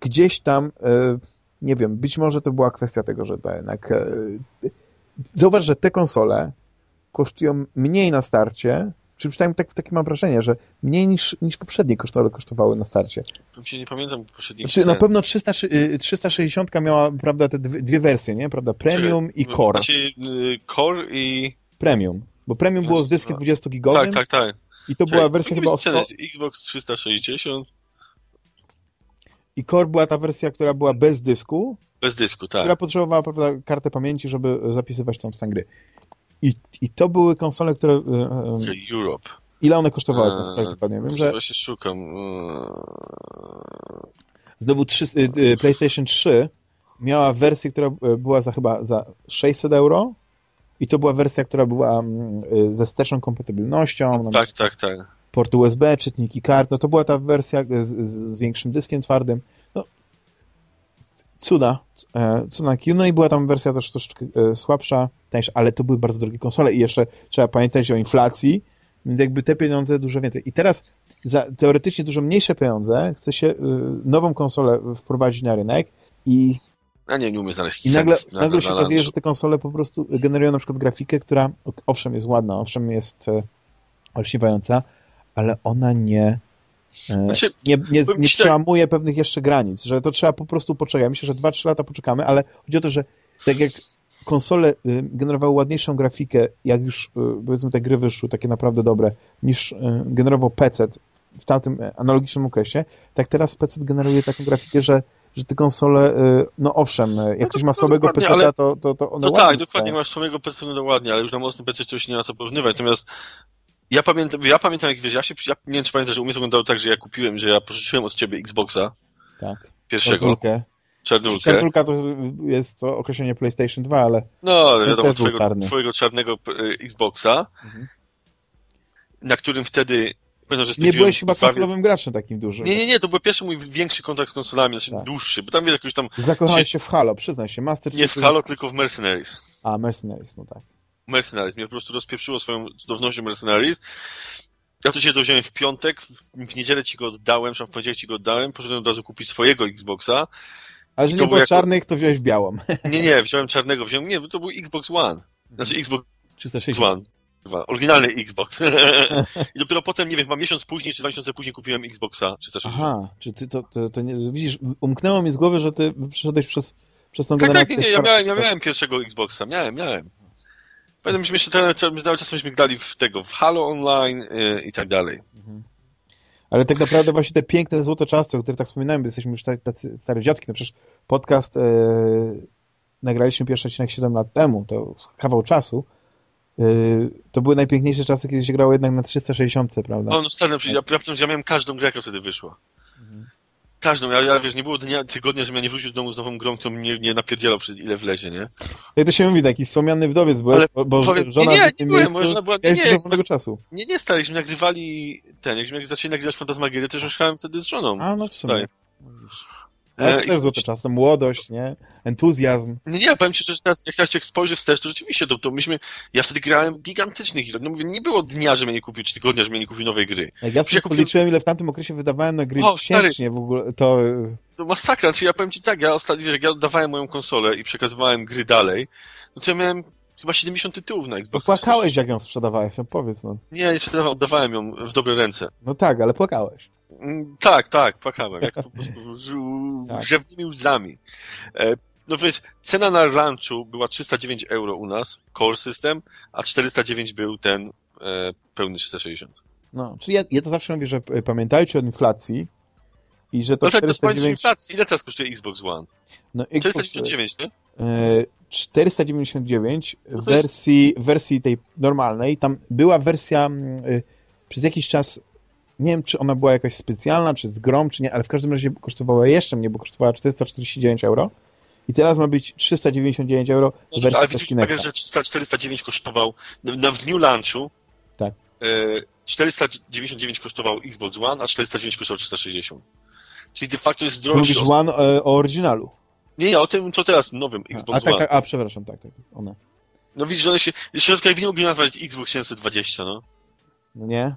gdzieś tam, y, nie wiem, być może to była kwestia tego, że to jednak zauważ, że te konsole kosztują mniej na starcie, czy przynajmniej tak, takie mam wrażenie, że mniej niż, niż poprzednie konsole kosztowały na starcie. Nie pamiętam poprzednich znaczy, Na pewno 300, 360 y, miała prawda, te dwie, wersje, nie? Prawda? Premium i Core. Znaczy Core i... Premium. Bo Premium było z dyskiem 20 gigowym. Tak, tak, tak. I to była wersja chyba o 100... Xbox 360. I Core była ta wersja, która była bez dysku. Bez dysku, tak. Która potrzebowała prawda, kartę pamięci, żeby zapisywać tam stan gry. I, I to były konsole, które... Yy, Europe. Ile one kosztowały ten sprawdź dokładnie? Wiem, że... Właśnie szukam. Znowu 3, y, PlayStation 3 miała wersję, która była za chyba za 600 euro i to była wersja, która była y, ze wsteczną kompatybilnością. No, tak, tak, tak. Port USB, czytniki kart, no to była ta wersja z, z, z większym dyskiem twardym. Cuda, e, cuda No i była tam wersja też troszeczkę e, słabsza, tańsza, ale to były bardzo drogie konsole i jeszcze trzeba pamiętać o inflacji, więc jakby te pieniądze dużo więcej. I teraz za teoretycznie dużo mniejsze pieniądze chce się e, nową konsolę wprowadzić na rynek i ja nie, nie umiem znaleźć I nagle, na, nagle się okazuje, że te konsole po prostu generują na przykład grafikę, która owszem jest ładna, owszem jest olśniewająca, ale ona nie znaczy, nie, nie, nie przełamuje tak... pewnych jeszcze granic, że to trzeba po prostu poczekać. Myślę, że 2-3 lata poczekamy, ale chodzi o to, że tak jak konsole y, generowały ładniejszą grafikę, jak już y, powiedzmy te gry wyszły, takie naprawdę dobre, niż y, generował PC w tamtym e, analogicznym okresie, tak teraz PC generuje taką grafikę, że że te konsole, no owszem, jak no ktoś ma słabego PC, to, to, to one to tak, dokładnie, masz słabego PC, no ładnie, ale już na mocnym PC to już nie ma co porównywać. Natomiast ja pamiętam, ja pamiętam jak wiesz, ja się, ja nie wiem czy pamiętasz, że u mnie to wyglądało tak, że ja kupiłem, że ja pożyczyłem od ciebie Xboxa. Tak. Pierwszego. Czarnulkę. Czarnulkę. Czarnulka to jest to określenie PlayStation 2, ale No, ale wiadomo, twojego, czarny. twojego czarnego e, Xboxa, mhm. na którym wtedy Pamiętam, że nie byłeś chyba konsolowym graczem takim dużym. Nie, nie, nie, to był pierwszy mój większy kontakt z konsolami, znaczy tak. dłuższy, bo tam wiesz, jakoś tam... Zakochałeś się w Halo, przyznaj się, Master Nie w Halo, tylko w Mercenaries. A, Mercenaries, no tak. Mercenaries. Mnie po prostu rozpieprzyło swoją cudownością Mercenaries. Ja to się dowziąłem w piątek, w niedzielę ci go oddałem, czy w poniedziałek ci go oddałem, poszedłem od razu kupić swojego Xboxa. Ale że nie było jako... czarnych, to wziąłeś białą. <laughs> Nie, nie, wziąłem czarnego, wziąłem, nie, to był Xbox One. Znaczy Xbox 360. One. Oryginalny Xbox. <laughs> I dopiero potem, nie wiem, chyba miesiąc później, czy dwa miesiące później kupiłem Xboxa 360. Aha, czy ty to, to, to nie, widzisz, umknęło mi z głowy, że ty przeszedłeś przez, przez tą tak, generację. Tak, nie, nie, ja miałem, ja miałem pierwszego Xboxa, miałem, miałem. Pamiętam, myśmy jeszcze cały czas myśmy grali w tego, w Halo Online yy, i tak dalej. Mhm. Ale tak naprawdę właśnie te piękne złote czasy, o których tak wspominałem, jesteśmy już tacy stare dziadki, no przecież podcast yy, nagraliśmy pierwszy odcinek 7 lat temu, to kawał czasu, yy, to były najpiękniejsze czasy, kiedy się grało jednak na 360, prawda? No, no stary, no, ja, ja, ja miałem każdą grę, jaka wtedy wyszła. Mhm. Każdą, ja, ja wiesz, nie było dnia, tygodnia, żebym ja nie wrócił do domu z nową grą, to mnie nie napierdzielał przez ile wlezie, nie? Jak to się mówi, taki słomiany wdowiec byłeś, Ale bo powiem, żona nie, nie, nie byłem, żona była, nie, nie, nie, nie, czasu. nie, nie, stary, jakśmy nagrywali ten, jakśmy zaczęli nagrywać Fantasmagiery, też mieszkałem wtedy z żoną. A, no w sumie. Ale to też złote czasy, młodość, nie? Entuzjazm. Nie, nie, powiem ci, że teraz, jak teraz spojrzysz wstecz, to rzeczywiście, to, to myśmy, ja wtedy grałem gigantycznych ilość. No mówię, nie było dnia, że mnie nie kupił, czy tygodnia, że mnie nie kupił nowej gry. Jak ja sobie policzyłem, ile w tamtym okresie wydawałem na gry o, w ogóle, to... To masakra, czy ja powiem ci tak, ja ostatnio, jak ja oddawałem moją konsolę i przekazywałem gry dalej, no to ja miałem chyba 70 tytułów na Xbox. płakałeś, jak ją sprzedawałeś, no powiedz, no. Nie, nie sprzedawałem, oddawałem ją w dobre ręce. No tak, ale płakałeś. Mm, tak, tak, płakałem, jak po prostu z tak. łzami. E, no wiesz, cena na lunchu była 309 euro u nas, core system, a 409 był ten e, pełny 360. No, czyli ja, ja to zawsze mówię, że e, pamiętajcie o inflacji i że to no tak, 409... inflacji. Ile teraz kosztuje Xbox One? No, Xbox, 499, nie? E, 499 w wersji, wersji tej normalnej. Tam była wersja mm, y, przez jakiś czas nie wiem, czy ona była jakaś specjalna, czy z grom, czy nie, ale w każdym razie kosztowała jeszcze mnie, bo kosztowała 449 euro. I teraz ma być 399 euro w No, wersji ale widzisz, uwagę, że 300 409 kosztował na, na w dniu lunchu. Tak. E, 499 kosztował Xbox One, a 409 kosztował 360. Czyli de facto jest droższy. Mówisz One e, o oryginalu. Nie, nie, o tym to teraz nowym A, Xbox a, tak, One. tak, a, przepraszam, tak, tak, tak, ona. No widzisz, że one się. W środku jakby nie mogli nazwać Xbox 720, no. No nie?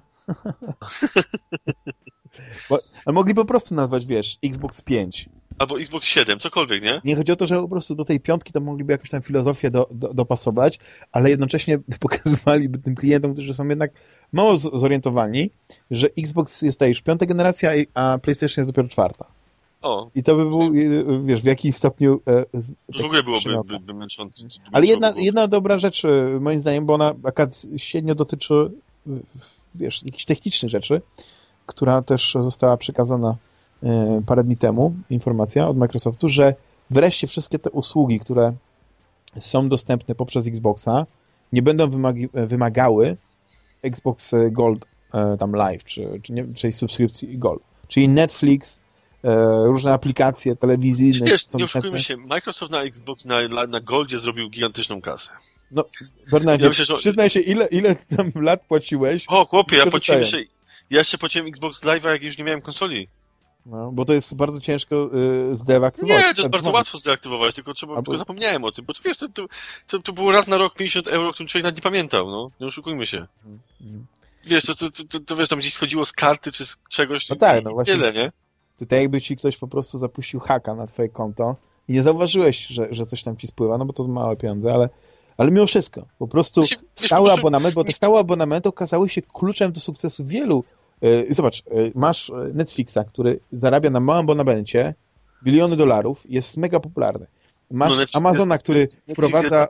Bo, ale mogli po prostu nazwać, wiesz, Xbox 5. Albo Xbox 7, cokolwiek, nie? Nie chodzi o to, że po prostu do tej piątki to mogliby jakąś tam filozofię do, do, dopasować, ale jednocześnie <laughs> pokazywaliby tym klientom, którzy są jednak mało zorientowani, że Xbox jest ta już piąta generacja, a PlayStation jest dopiero czwarta. O, I to by był, e, wiesz, w jakim stopniu... e, z- to w ogóle byłoby by, by męczące. Ale jedna, jedna dobra rzecz, e, moim zdaniem, bo ona akurat średnio dotyczy, wiesz, jakichś technicznych rzeczy, która też została przekazana e, parę dni temu, informacja od Microsoftu, że wreszcie wszystkie te usługi, które są dostępne poprzez Xboxa, nie będą wymagi, wymagały Xbox Gold e, tam Live, czy, czy nie, subskrypcji Gold. Czyli Netflix, różne aplikacje telewizyjne. Wiesz, nie oszukujmy się, Microsoft na Xbox, na, na, Goldzie zrobił gigantyczną kasę. Bernardzie, Ja myślę, że- przyznaj się, ile, ile tam lat płaciłeś, O, chłopie, ja płaciłem się... Ja jeszcze płaciłem Xbox Live'a, jak już nie miałem konsoli. no, bo to jest bardzo ciężko y, zdeaktywować. Nie, to jest bardzo łatwo zdeaktywować, tylko trzeba, Albo- tylko zapomniałem o tym, bo to wiesz, to, to, to, to było raz na rok 50 euro, o którym człowiek nawet nie pamiętał, no. Nie oszukujmy się. Mhm. Wiesz, to, to, to, to, wiesz, tam gdzieś schodziło z karty czy z czegoś. No tak, no właśnie. Tyle, nie? Tutaj jakby ci ktoś po prostu zapuścił haka na twoje konto i nie zauważyłeś, że, że coś tam ci spływa, no bo to małe pieniądze, ale, ale mimo wszystko, po prostu stały abonament, bo te stałe abonamenty okazały się kluczem do sukcesu wielu. y, Zobacz, y, masz y, Netflixa, który zarabia na małym abonamencie biliony dolarów, jest mega popularny. Masz No, Amazona, który Netflix wprowadza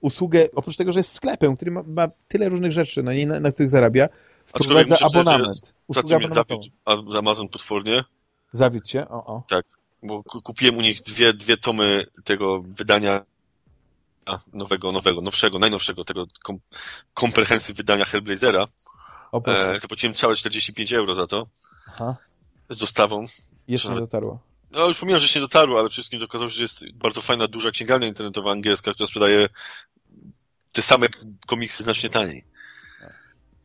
usługę, oprócz tego, że jest sklepem, który ma, ma tyle różnych rzeczy, no nie, na, na których zarabia, wprowadza abonament. Za Usługę tym mnie abonamentową. zawiódł a- Amazon potwornie, Zawiódł cię? O, o. bo ku- kupiłem u nich dwie, dwie tomy tego wydania nowego, nowego, nowszego, najnowszego, tego kom, comprehensive wydania Hellblazera. o. E, zapłaciłem całe 45 euro za to, Aha. z dostawą. Jeszcze nie dotarło. No już pomijam, że się nie dotarło, ale wszystkim okazało się, że jest bardzo fajna, duża księgarnia internetowa angielska, która sprzedaje te same komiksy znacznie taniej.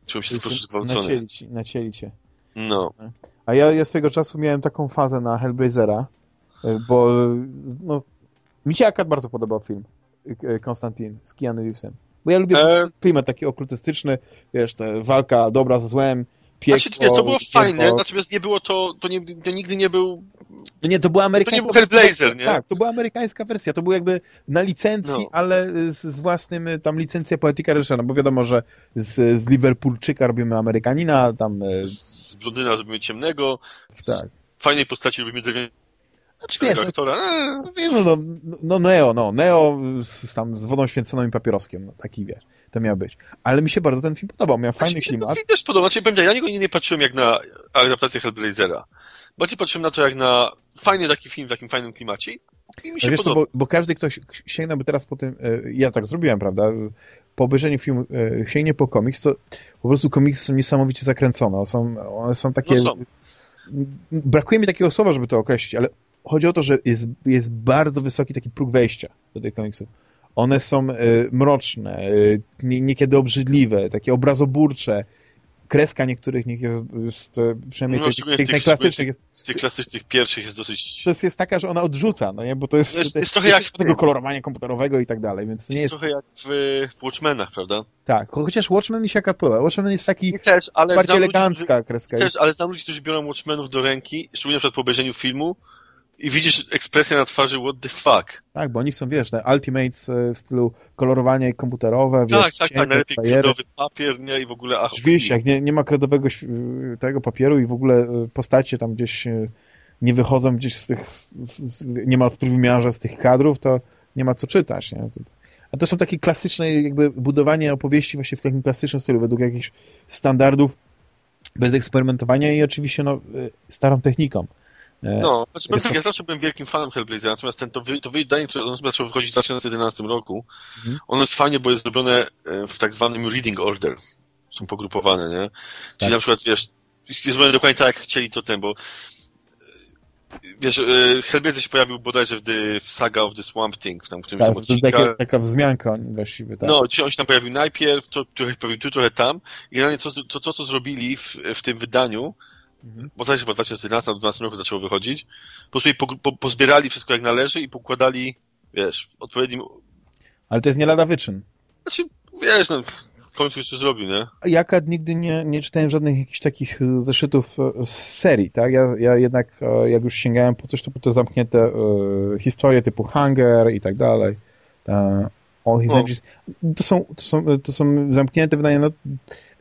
Czułem się po prostu zgwałcony. Nacięli cię. No. A ja, ja swego czasu miałem taką fazę na Hellblazera, y, bo y, no, mi się akurat bardzo podobał film y, Konstantin z Keanu Reevesem. Bo ja lubię E, klimat taki okultystyczny, wiesz, walka dobra ze złem, piekło, Znaczy, wiesz, to było piekło. fajne, natomiast nie było to, to, nie, to nigdy nie był No nie, to była amerykańska był Hellblazer, nie? Tak, to była amerykańska wersja, to był jakby na licencji, No. ale z, z własnym, y, tam licencja Poetica Ryszana, bo wiadomo, że z, z Liverpoolczyka robimy Amerykanina, tam, y, z blondyna zrobimy ciemnego, tak. z fajnej postaci robimy Znaczy wiesz, no, aktora. Eee, No, wiesz, no, no, no Neo, no, Neo z, tam z wodą święconą i papieroskiem, no, taki wiesz, to miał być. Ale mi się bardzo ten film podobał, miał fajny Znaczy, klimat. Mi też podoba. Znaczy, powiem tak, ja niego nie, patrzyłem jak na adaptację Hellblazera. Bardziej patrzyłem na to jak na fajny taki film w takim fajnym klimacie i mi się wiesz co, podoba. bo, bo każdy ktoś sięgnąłby teraz po tym, e, ja tak zrobiłem, prawda, po obejrzeniu filmu e, sięgnie po komiks, to po prostu komiksy są niesamowicie zakręcone, są, one są takie... No są. Brakuje mi takiego słowa, żeby to określić, ale chodzi o to, że jest, jest bardzo wysoki taki próg wejścia do tych komiksów. One są e, mroczne, e, nie, niekiedy obrzydliwe, takie obrazoburcze. Kreska niektórych jest, e, przynajmniej No, tych, szczególnie tych tych- najklasycznych, jest, Z tych klasycznych pierwszych jest dosyć... to jest, jest taka, że ona odrzuca, no nie? bo to jest, Jest- to jest trochę jak- tego kolorowania komputerowego i tak dalej, więc nie jest jest trochę jak w, w Watchmenach, prawda? tak. Chociaż Watchmen mi się akurat podoba. Watchmen jest taki I też, ale bardziej znam ludzi, elegancka kreska. też, ale znam ludzi, którzy biorą Watchmenów do ręki, szczególnie na przykład po obejrzeniu filmu i widzisz ekspresję na twarzy what the fuck. Tak, bo oni chcą, wiesz, te Ultimates e, w stylu kolorowanie komputerowe, wiesz, Tak, tak, cienie, tak, najlepiej kredowy papier, nie, i w ogóle ach, Oczywiście, jak nie, nie ma kredowego tego papieru i w ogóle e, postacie tam gdzieś e, nie wychodzą gdzieś z tych, z, z, niemal w trójwymiarze z tych kadrów, to nie ma co czytać. Nie? A to są takie klasyczne jakby budowanie opowieści właśnie w takim klasycznym stylu, według jakichś standardów, bez eksperymentowania i oczywiście no, starą techniką. E, no, znaczy, jest... tak, ja zawsze byłem wielkim fanem Hellblazera, natomiast ten, to, wy, to wydanie, które ono zaczęło wychodzić w 2011 roku, mhm. ono jest fajnie, bo jest zrobione e, w tak zwanym reading order. Są pogrupowane, nie? Czyli tak. na przykład, wiesz, jest zrobione dokładnie tak, jak chcieli to ten, bo wiesz, Hellblazer się pojawił bodajże w, the, w Saga of the Swamp Thing, tam, w którymś tak, tam odcinka. Taka, taka wzmianka właściwie, tak. No, on się tam pojawił najpierw, to trochę pojawił tu, trochę tam i generalnie to, to, to co zrobili w, w tym wydaniu, mhm. bo to chyba w 2011 roku zaczęło wychodzić, po prostu po, po, pozbierali wszystko jak należy i pokładali, wiesz, w odpowiednim... Ale to jest nie lada wyczyn. Znaczy, wiesz, no, końcu jeszcze zrobił, nie? Jaka nigdy nie, nie czytałem żadnych jakichś takich e, zeszytów e, z serii, tak? Ja, ja jednak, e, jak już sięgałem po coś, to po te zamknięte uh, historie typu Hunger i tak dalej. All His Angels. To są, to, są, to są zamknięte wydania, no,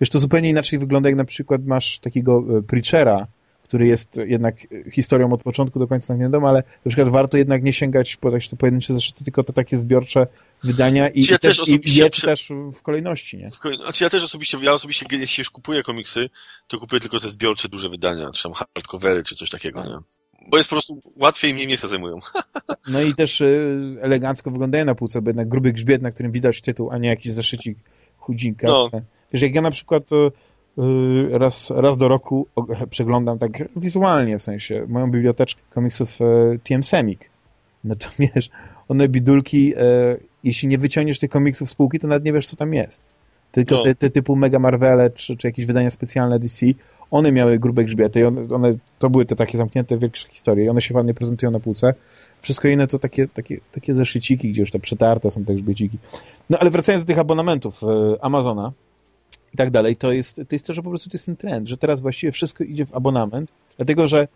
wiesz, to zupełnie inaczej wygląda, jak na przykład masz takiego Preachera, który jest jednak historią od początku do końca zamkniętą, ale na przykład warto jednak nie sięgać po te pojedyncze zeszyty, tylko te takie zbiorcze wydania i, ja i też, i je też w kolejności, nie? Znaczy ja też osobiście, ja osobiście, jeśli już kupuję komiksy, to kupuję tylko te zbiorcze duże wydania, czy tam hardcovery, czy coś takiego, nie? Bo jest po prostu łatwiej i mniej miejsca zajmują. <laughs> No i też y, elegancko wyglądają na półce, bo jednak gruby grzbiet, na którym widać tytuł, a nie jakiś zaszycik chudzinka. No. Wiesz, jak ja na przykład y, Y, raz, raz do roku <laughs> przeglądam tak wizualnie, w sensie moją biblioteczkę komiksów e, TM Semik. No to <laughs> wiesz, one bidulki, e, jeśli nie wyciągniesz tych komiksów z półki, to nawet nie wiesz, co tam jest. Tylko no. te, te typu Mega Marvele, czy, czy jakieś wydania specjalne DC, one miały grube grzbiety i one, one, to były te takie zamknięte większe historie i one się ładnie prezentują na półce. Wszystko inne to takie, takie, takie zeszyciki, gdzie już te przetarte są te grzbieciki. No ale wracając do tych abonamentów e, Amazona, i tak dalej, to jest, to jest to, że po prostu to jest ten trend, że teraz właściwie wszystko idzie w abonament, dlatego, że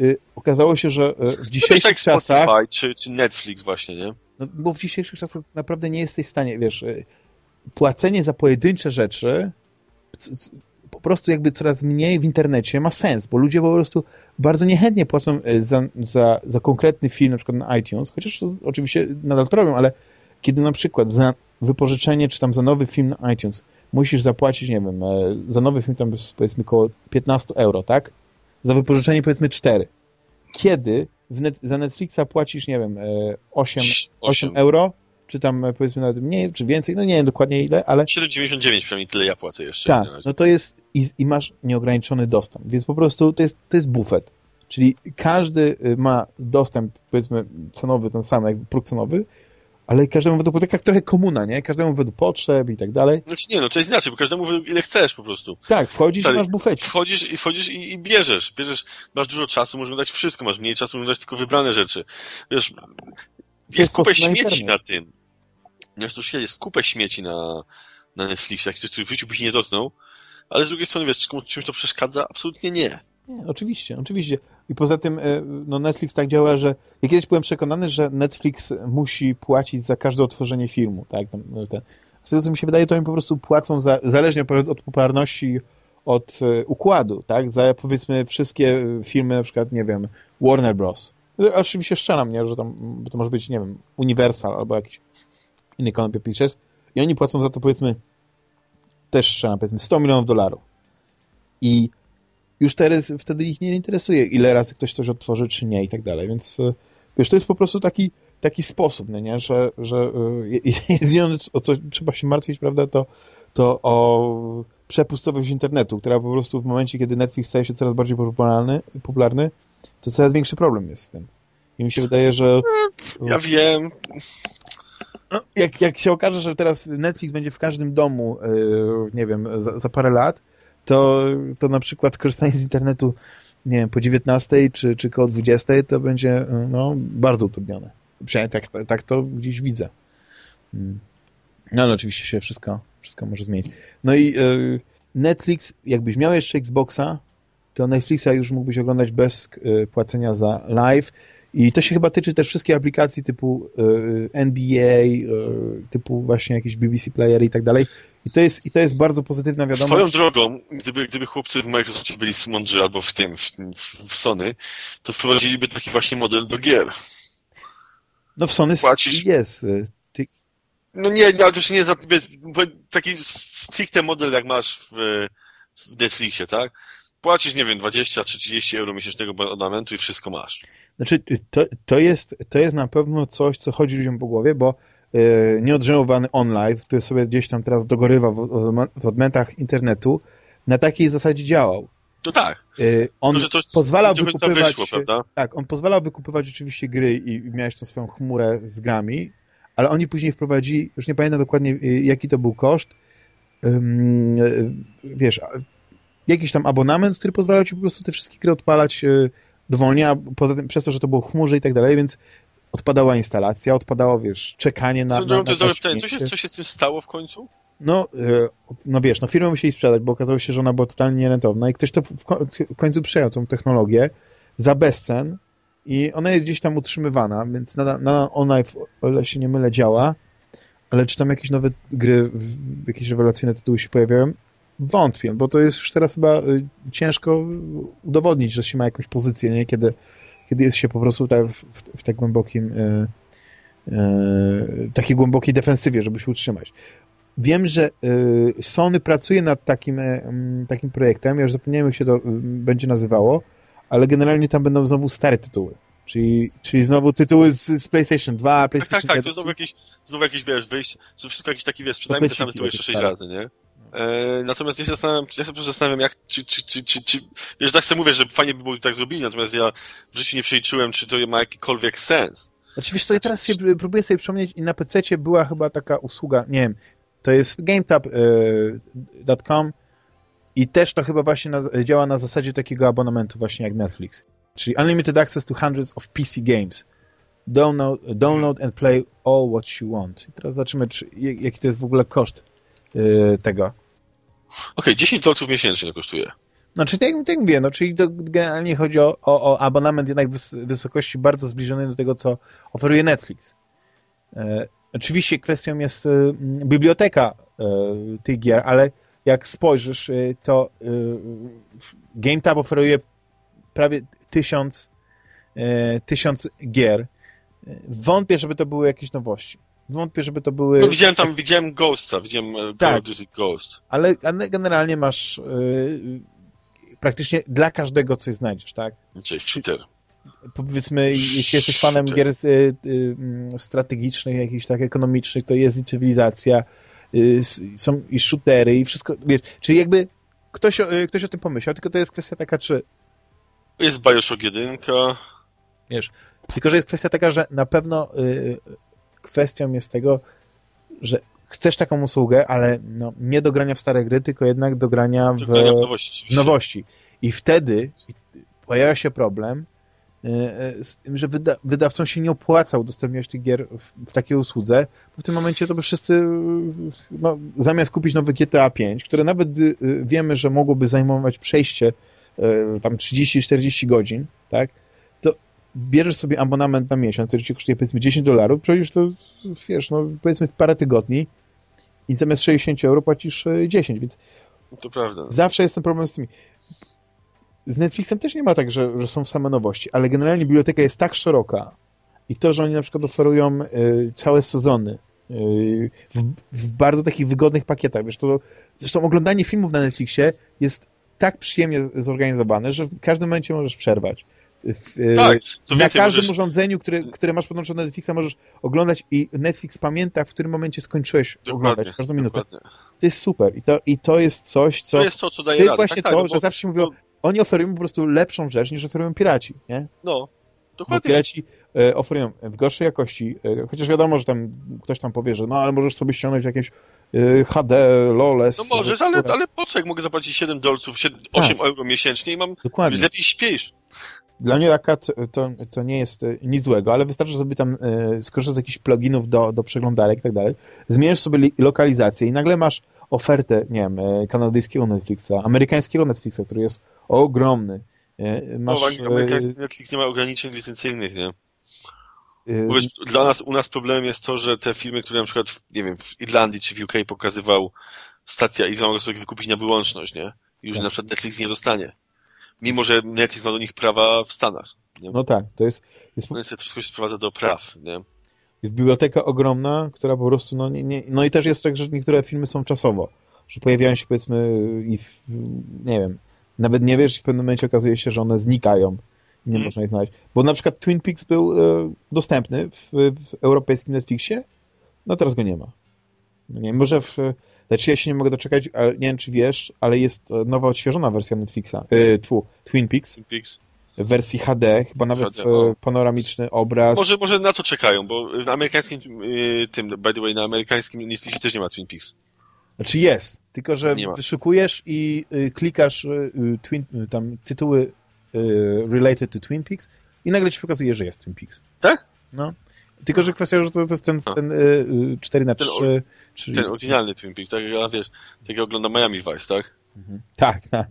y, okazało się, że y, w dzisiejszych tak czasach... Spotify czy, czy Netflix właśnie, nie? No, bo w dzisiejszych czasach naprawdę nie jesteś w stanie, wiesz, płacenie za pojedyncze rzeczy po prostu jakby coraz mniej w internecie ma sens, bo ludzie po prostu bardzo niechętnie płacą y, za, za, za konkretny film, na przykład na iTunes, chociaż to oczywiście nadal to robią, ale kiedy na przykład za wypożyczenie, czy tam za nowy film na iTunes musisz zapłacić, nie wiem, e, za nowy film tam powiedzmy około 15 euro, tak? Za wypożyczenie powiedzmy 4. Kiedy net, za Netflixa płacisz, nie wiem, 8, e, 8 euro, czy tam e, powiedzmy nawet mniej, czy więcej, no nie wiem dokładnie ile, ale... 7,99 przynajmniej tyle ja płacę jeszcze. Tak, no to jest i, i, masz nieograniczony dostęp, więc po prostu to jest, to jest bufet. Czyli każdy y, ma dostęp, powiedzmy, cenowy, ten sam jak próg cenowy, ale każdemu według, tak jak trochę komuna, nie? Każdemu według potrzeb i tak dalej. Znaczy nie, no to jest inaczej, bo każdemu według ile chcesz po prostu. Tak, wchodzisz Stary, i masz bufecie. Wchodzisz i wchodzisz i, i, bierzesz. Bierzesz, masz dużo czasu, możesz dać wszystko, masz mniej czasu, możesz dać tylko wybrane rzeczy. Wiesz, jest kupę śmieci na, na tym. Wiesz, to jest kupę śmieci na, na Netflixie, jak w życiu byś nie dotknął, ale z drugiej strony, wiesz, czy czymś to przeszkadza? Absolutnie nie. Nie, oczywiście, oczywiście. I poza tym e, no Netflix tak działa, że ja kiedyś byłem przekonany, że Netflix musi płacić za każde otworzenie filmu. Tak? No, z tego, co mi się wydaje, to im po prostu płacą za, zależnie od popularności od e, układu, tak? Za powiedzmy wszystkie filmy, na przykład, nie wiem, Warner Bros. No, oczywiście strzelam, nie? Że tam, to może być, nie wiem, Universal albo jakiś inny Columbia Pictures i oni płacą za to, powiedzmy, też strzelam, powiedzmy, 100 milionów dolarów. I już teraz wtedy ich nie interesuje, ile razy ktoś coś odtworzy, czy nie i tak dalej, więc e, wiesz, to jest po prostu taki, taki sposób, no nie? że, że <laughs> jedyne o co trzeba się martwić, prawda, to, to o przepustowość internetu, która po prostu w momencie, kiedy Netflix staje się coraz bardziej popularny, popularny to coraz większy problem jest z tym. I mi się wydaje, że... Ja wiem. Jak, jak się okaże, że teraz Netflix będzie w każdym domu, yy, nie wiem, za, za parę lat, to, to na przykład korzystanie z internetu nie wiem, po 19 czy, czy koło 20 to będzie no, bardzo utrudnione. Przynajmniej tak, tak to gdzieś widzę. Mm. No ale oczywiście się wszystko, wszystko może zmienić. No i y, Netflix, jakbyś miał jeszcze Xboxa, to Netflixa już mógłbyś oglądać bez y, płacenia za live i to się chyba tyczy też wszystkich aplikacji typu y, NBA, typu właśnie jakiś BBC Player i tak dalej. I to jest, i to jest bardzo pozytywna wiadomość. Swoją drogą, gdyby, gdyby chłopcy w Microsoftie byli mądrzy albo w tym, w, w Sony, to wprowadziliby taki właśnie model do gier. No w Sony Płacisz... jest. Y, ty... No nie, ale to się nie za... Taki stricte model, jak masz w, w Netflixie, tak? Płacisz, nie wiem, 20 czy 30 euro miesięcznego abonamentu i wszystko masz. Znaczy, to, to, jest, to jest na pewno coś, co chodzi ludziom po głowie, bo yy, nieodżenowany online, który sobie gdzieś tam teraz dogorywa w, w odmętach internetu, na takiej zasadzie działał. No tak. Yy, on to, to pozwalał wykupywać... Wyszło? Tak, on pozwalał wykupywać oczywiście gry i miałeś tą swoją chmurę z grami, ale oni później wprowadzili, już nie pamiętam dokładnie y, jaki to był koszt, wiesz, jakiś tam abonament, który pozwalał ci po prostu te wszystkie gry odpalać y, dowolnie, a poza tym przez to, że to było chmurze i tak dalej, więc odpadała instalacja, odpadało, wiesz, czekanie na... Co, na, na, na co, się, co się z tym stało w końcu? No, y, no wiesz, no firmy musieli sprzedać, bo okazało się, że ona była totalnie nierentowna i ktoś to w końcu przejął, tą technologię za bezcen i ona jest gdzieś tam utrzymywana, więc na, na ona, o ile się nie mylę, działa, ale czy tam jakieś nowe gry, jakieś rewelacyjne tytuły się pojawiają? Wątpię, bo to jest już teraz chyba y, ciężko udowodnić, że się ma jakąś pozycję, nie? Kiedy, kiedy jest się po prostu tak w, w tak głębokim y, y, takiej głębokiej defensywie, żeby się utrzymać. Wiem, że y, Sony pracuje nad takim, y, takim projektem, ja już zapomniałem, jak się to będzie nazywało, ale generalnie tam będą znowu stare tytuły. Czyli, czyli znowu tytuły z, z PlayStation 2, PlayStation Tak, tak, tak, to znowu jakieś, znowu jakieś, wiesz, wyjść, to wszystko jakieś takie, wiesz, przynajmniej te same tytuły jeszcze 6 razy, nie? E, natomiast ja się zastanawiam, ja zastanawiam, jak, czy, czy, czy, czy, czy, wiesz, tak sobie mówię, że fajnie by było tak zrobili, natomiast ja w życiu nie przeliczyłem, czy to ma jakikolwiek sens. Znaczy, wiesz co, ja teraz się, próbuję sobie przypomnieć i na PC była chyba taka usługa, nie wiem, to jest GameTap.com y, i też to chyba właśnie na, działa na zasadzie takiego abonamentu właśnie jak Netflix. Czyli Unlimited Access to Hundreds of PC Games. Download, download and play all what you want. I teraz zobaczymy, czy, jaki to jest w ogóle koszt yy, tego. Okej, okay, 10 dolców miesięcznie kosztuje. Znaczy, tak, tak mówię, no, czyli to generalnie chodzi o, o, o abonament jednak w wysokości bardzo zbliżonej do tego, co oferuje Netflix. E, oczywiście kwestią jest e, biblioteka e, tych gier, ale jak spojrzysz, to GameTab oferuje prawie tysiąc, tysiąc gier. Wątpię, żeby to były jakieś nowości. Wątpię, żeby to były... No widziałem tam, widziałem Ghosta, widziałem tak, Ghost. Ale, generalnie masz praktycznie dla każdego coś znajdziesz, tak? Czyli shooter. Powiedzmy, jeśli jesteś fanem gier y, y, mm, strategicznych, jakichś tak ekonomicznych, to jest i cywilizacja, y, są i shootery i wszystko, wiesz, czyli jakby ktoś, ktoś o tym pomyślał, tylko to jest kwestia taka, czy... Jest Bioshock 1. Wiesz, tylko, że jest kwestia taka, że na pewno kwestią jest tego, że chcesz taką usługę, ale no, nie do grania w stare gry, tylko jednak do grania w, w nowości, nowości. I wtedy pojawia się problem e, e, z tym, że wyda wydawcom się nie opłaca udostępniać tych gier w, w takiej usłudze, bo w tym momencie to by wszyscy no, zamiast kupić nowy GTA 5, które nawet y, wiemy, że mogłoby zajmować przejście tam 30-40 godzin, tak, bierzesz sobie abonament na miesiąc, który ci kosztuje powiedzmy 10 dolarów, przecież to wiesz, no powiedzmy w parę tygodni i zamiast 60 euro płacisz 10, e, więc to prawda. zawsze jest ten problem z tymi. Z Netflixem też nie ma tak, że, że są same nowości, ale generalnie biblioteka jest tak szeroka i to, że oni na przykład oferują y, całe sezony y, w, w, bardzo takich wygodnych pakietach, wiesz, to zresztą oglądanie filmów na Netflixie jest tak przyjemnie zorganizowane, że w każdym momencie możesz przerwać. W, tak, na każdym możesz... urządzeniu, które, które masz podłączone do Netflixa, możesz oglądać i Netflix pamięta, w którym momencie skończyłeś dokładnie, oglądać każdą minutę. Dokładnie. To jest super i to, i to jest coś, co... To jest to, co daje To jest radę. właśnie tak, to, tak, że zawsze się mówią, to... oni oferują po prostu lepszą rzecz, niż oferują piraci, nie? No, dokładnie. Bo piraci e, oferują w gorszej jakości, e, chociaż wiadomo, że tam ktoś tam powie, że no, ale możesz sobie ściągnąć jakieś e, HD, LOLES... No możesz, ale, ale po co, jak mogę zapłacić 7 dolców, 7, 8 tak. euro miesięcznie i mam... Dokładnie. Lepiej śpisz. Dla mnie akad to, to nie jest e, nic złego, ale wystarczy sobie tam y, skorzystać z jakichś pluginów do, do przeglądarek i tak dalej, zmienisz sobie lokalizację i nagle masz ofertę, nie wiem, e, kanadyjskiego Netflixa, amerykańskiego Netflixa, który jest ogromny. Masz, no, amerykański Netflix nie ma ograniczeń licencyjnych, nie? Bo wiesz, dla nas, u nas problemem jest to, że te filmy, które na przykład, w, nie wiem, w Irlandii czy w UK pokazywał stacja i mogą sobie wykupić na wyłączność, nie? Już tak. na przykład Netflix nie dostanie mimo że Netflix ma do nich prawa w Stanach. Nie? No tak, to jest... jest... No niestety wszystko się sprowadza do praw, nie? Jest biblioteka ogromna, która po prostu, no, nie, nie, no i też jest tak, że niektóre filmy są czasowo, że pojawiają się powiedzmy i, w, nie wiem, Nawet nie wiesz, w pewnym momencie okazuje się, że one znikają i nie mm. można ich znaleźć. Bo na przykład Twin Peaks był e, dostępny w, w, europejskim Netflixie, no teraz go nie ma. No nie, może w... Znaczy ja się nie mogę doczekać, ale nie wiem, czy wiesz, ale jest nowa, odświeżona wersja Netflixa, e, tfu, Twin Peaks. Twin Peaks w wersji HD, chyba nawet HD, no. panoramiczny obraz. Może, może na to czekają, bo w amerykańskim y, tym, by the way, na amerykańskim Netflixie też nie ma Twin Peaks. Znaczy jest, tylko że wyszukujesz i y, klikasz y, twin, tam tytuły related to Twin Peaks i nagle ci pokazuje, że jest Twin Peaks. Tak? No. Tylko, że kwestia, że to, to jest ten, ten y, 4 na 3 Ten, czyli... ten oryginalny Twin Peaks, tak? Ja wiesz, takiego oglądam Miami Vice, tak? Mhm. Tak, tak.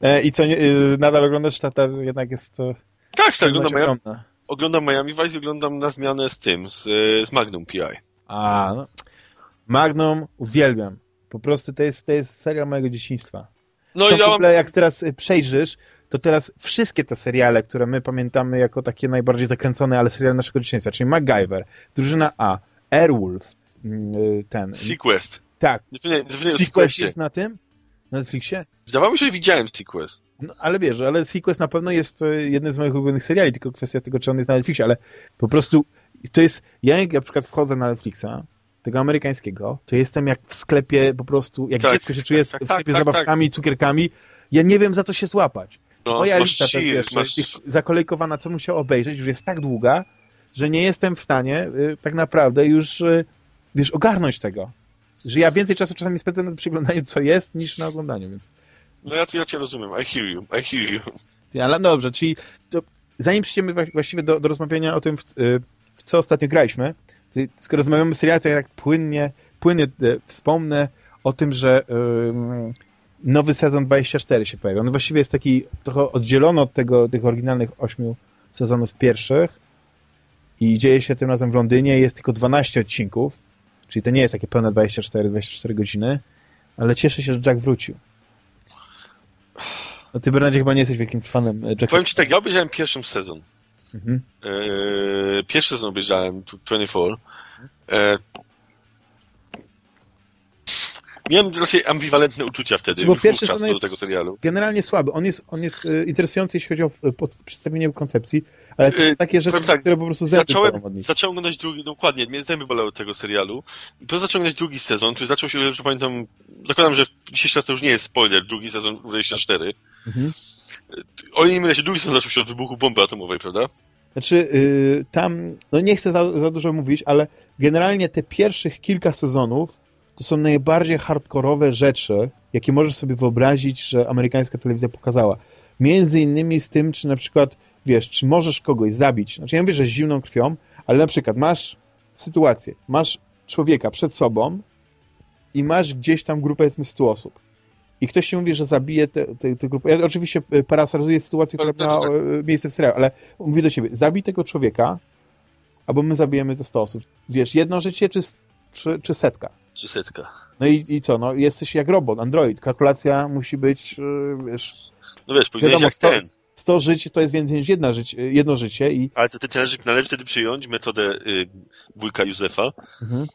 E, I co, y, nadal oglądasz, ta, ta jednak jest to... Tak, tak, oglądam Miami, oglądam Miami Vice i oglądam na zmianę z tym, z, y, z Magnum PI. A, no. Magnum uwielbiam. Po prostu to jest, to jest serial mojego dzieciństwa. No i ja ogóle, jak teraz y, przejrzysz, to teraz wszystkie te seriale, które my pamiętamy jako takie najbardziej zakręcone, ale seriale naszego dzieciństwa, czyli MacGyver, Drużyna A, Airwolf, mm, ten... Sequest. Tak. Sequest jest na tym? Na Netflixie? Wydawało mi się, że widziałem Sequest. No, ale wiesz, ale Sequest na pewno jest e, jednym z moich ulubionych seriali, tylko kwestia tego, czy on jest na Netflixie, ale po prostu to jest, ja jak na przykład wchodzę na Netflixa, tego amerykańskiego, to jestem jak w sklepie po prostu, jak tak, dziecko się czuje tak, w sklepie tak, z zabawkami, tak. cukierkami, ja nie wiem za co się złapać. No, Moja lista, tak, wiesz, masz... zakolejkowana, co musiał obejrzeć, już jest tak długa, że nie jestem w stanie y, tak naprawdę już, y, wiesz, ogarnąć tego. Że ja więcej czasu czasami spędzam na przyglądaniu, co jest, niż na oglądaniu, więc... No ja, ja cię rozumiem, I hear you, I hear you. Ale dobrze, czyli to, zanim przejdziemy właściwie do, do rozmawiania o tym, w, y, w co ostatnio graliśmy, skoro rozmawiamy o serialach, to ja tak płynnie, płynnie y, wspomnę o tym, że nowy sezon 24 się pojawił. On właściwie jest taki trochę oddzielony od tego, tych oryginalnych ośmiu sezonów pierwszych i dzieje się tym razem w Londynie. Jest tylko 12 odcinków Czyli to nie jest takie pełne 24-24 godziny, ale cieszę się, że Jack wrócił. No ty, Bernardzie, chyba nie jesteś wielkim fanem e, Jacka. Powiem ci tak, ja obejrzałem pierwszy sezon. Mhm. E, pierwszy sezon obejrzałem, 24. E, miałem raczej ambiwalentne uczucia wtedy, bo pierwszy sezon jest do tego serialu. generalnie słaby. On jest, on jest e, interesujący, jeśli chodzi o przedstawienie koncepcji, ale to takie rzeczy, tak, które po prostu zacząłem. Zacząłem oglądać drugi, dokładnie, mnie zęby bolały tego serialu. I po zacząłem drugi sezon, który zaczął się, że pamiętam, zakładam, że dzisiejszy czas to już nie jest spoiler, drugi sezon 24. Mhm. O nie mylę się, drugi sezon zaczął się od wybuchu bomby atomowej, prawda? Znaczy, yy, tam, no nie chcę za, za dużo mówić, ale generalnie te pierwszych kilka sezonów to są najbardziej hardkorowe rzeczy, jakie możesz sobie wyobrazić, że amerykańska telewizja pokazała. Między innymi z tym, czy na przykład, wiesz, czy możesz kogoś zabić. Znaczy ja mówię, że z zimną krwią, ale na przykład masz sytuację, masz człowieka przed sobą i masz gdzieś tam grupę, powiedzmy, 100 osób. I ktoś ci mówi, że zabije tę grupę. Ja oczywiście e, parafrazuję sytuację, która miała tak. e, miejsce w serialu, ale mówi do ciebie, zabij tego człowieka, albo my zabijemy te 100 osób. Wiesz, jedno życie czy, czy, czy setka? Czy setka. No i, i co? No, jesteś jak robot, android. Kalkulacja musi być, yy, wiesz... No wiesz, wiadomo, jak 100, ten. 100 żyć to jest więcej niż jedna życie, jedno życie i... Ale to, to należy, należy wtedy przyjąć metodę y, wujka Józefa, mhm.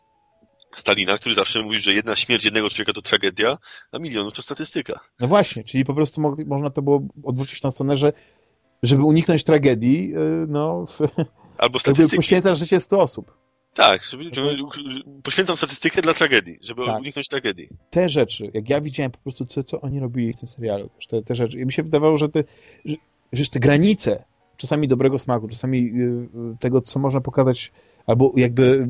Stalina, który zawsze mówi, że jedna śmierć jednego człowieka to tragedia, a milionów to statystyka. No właśnie, czyli po prostu mogli, można to było odwrócić na stronę, że żeby uniknąć tragedii, yy, no... Albo statystyki. Poświęcasz życie 100 osób. Tak, żeby, poświęcam statystykę dla tragedii, żeby tak. uniknąć tragedii. Te rzeczy, jak ja widziałem po prostu, co, co oni robili w tym serialu, te, te rzeczy, i mi się wydawało, że te, że, że te granice czasami dobrego smaku, czasami yy, tego, co można pokazać, albo jakby,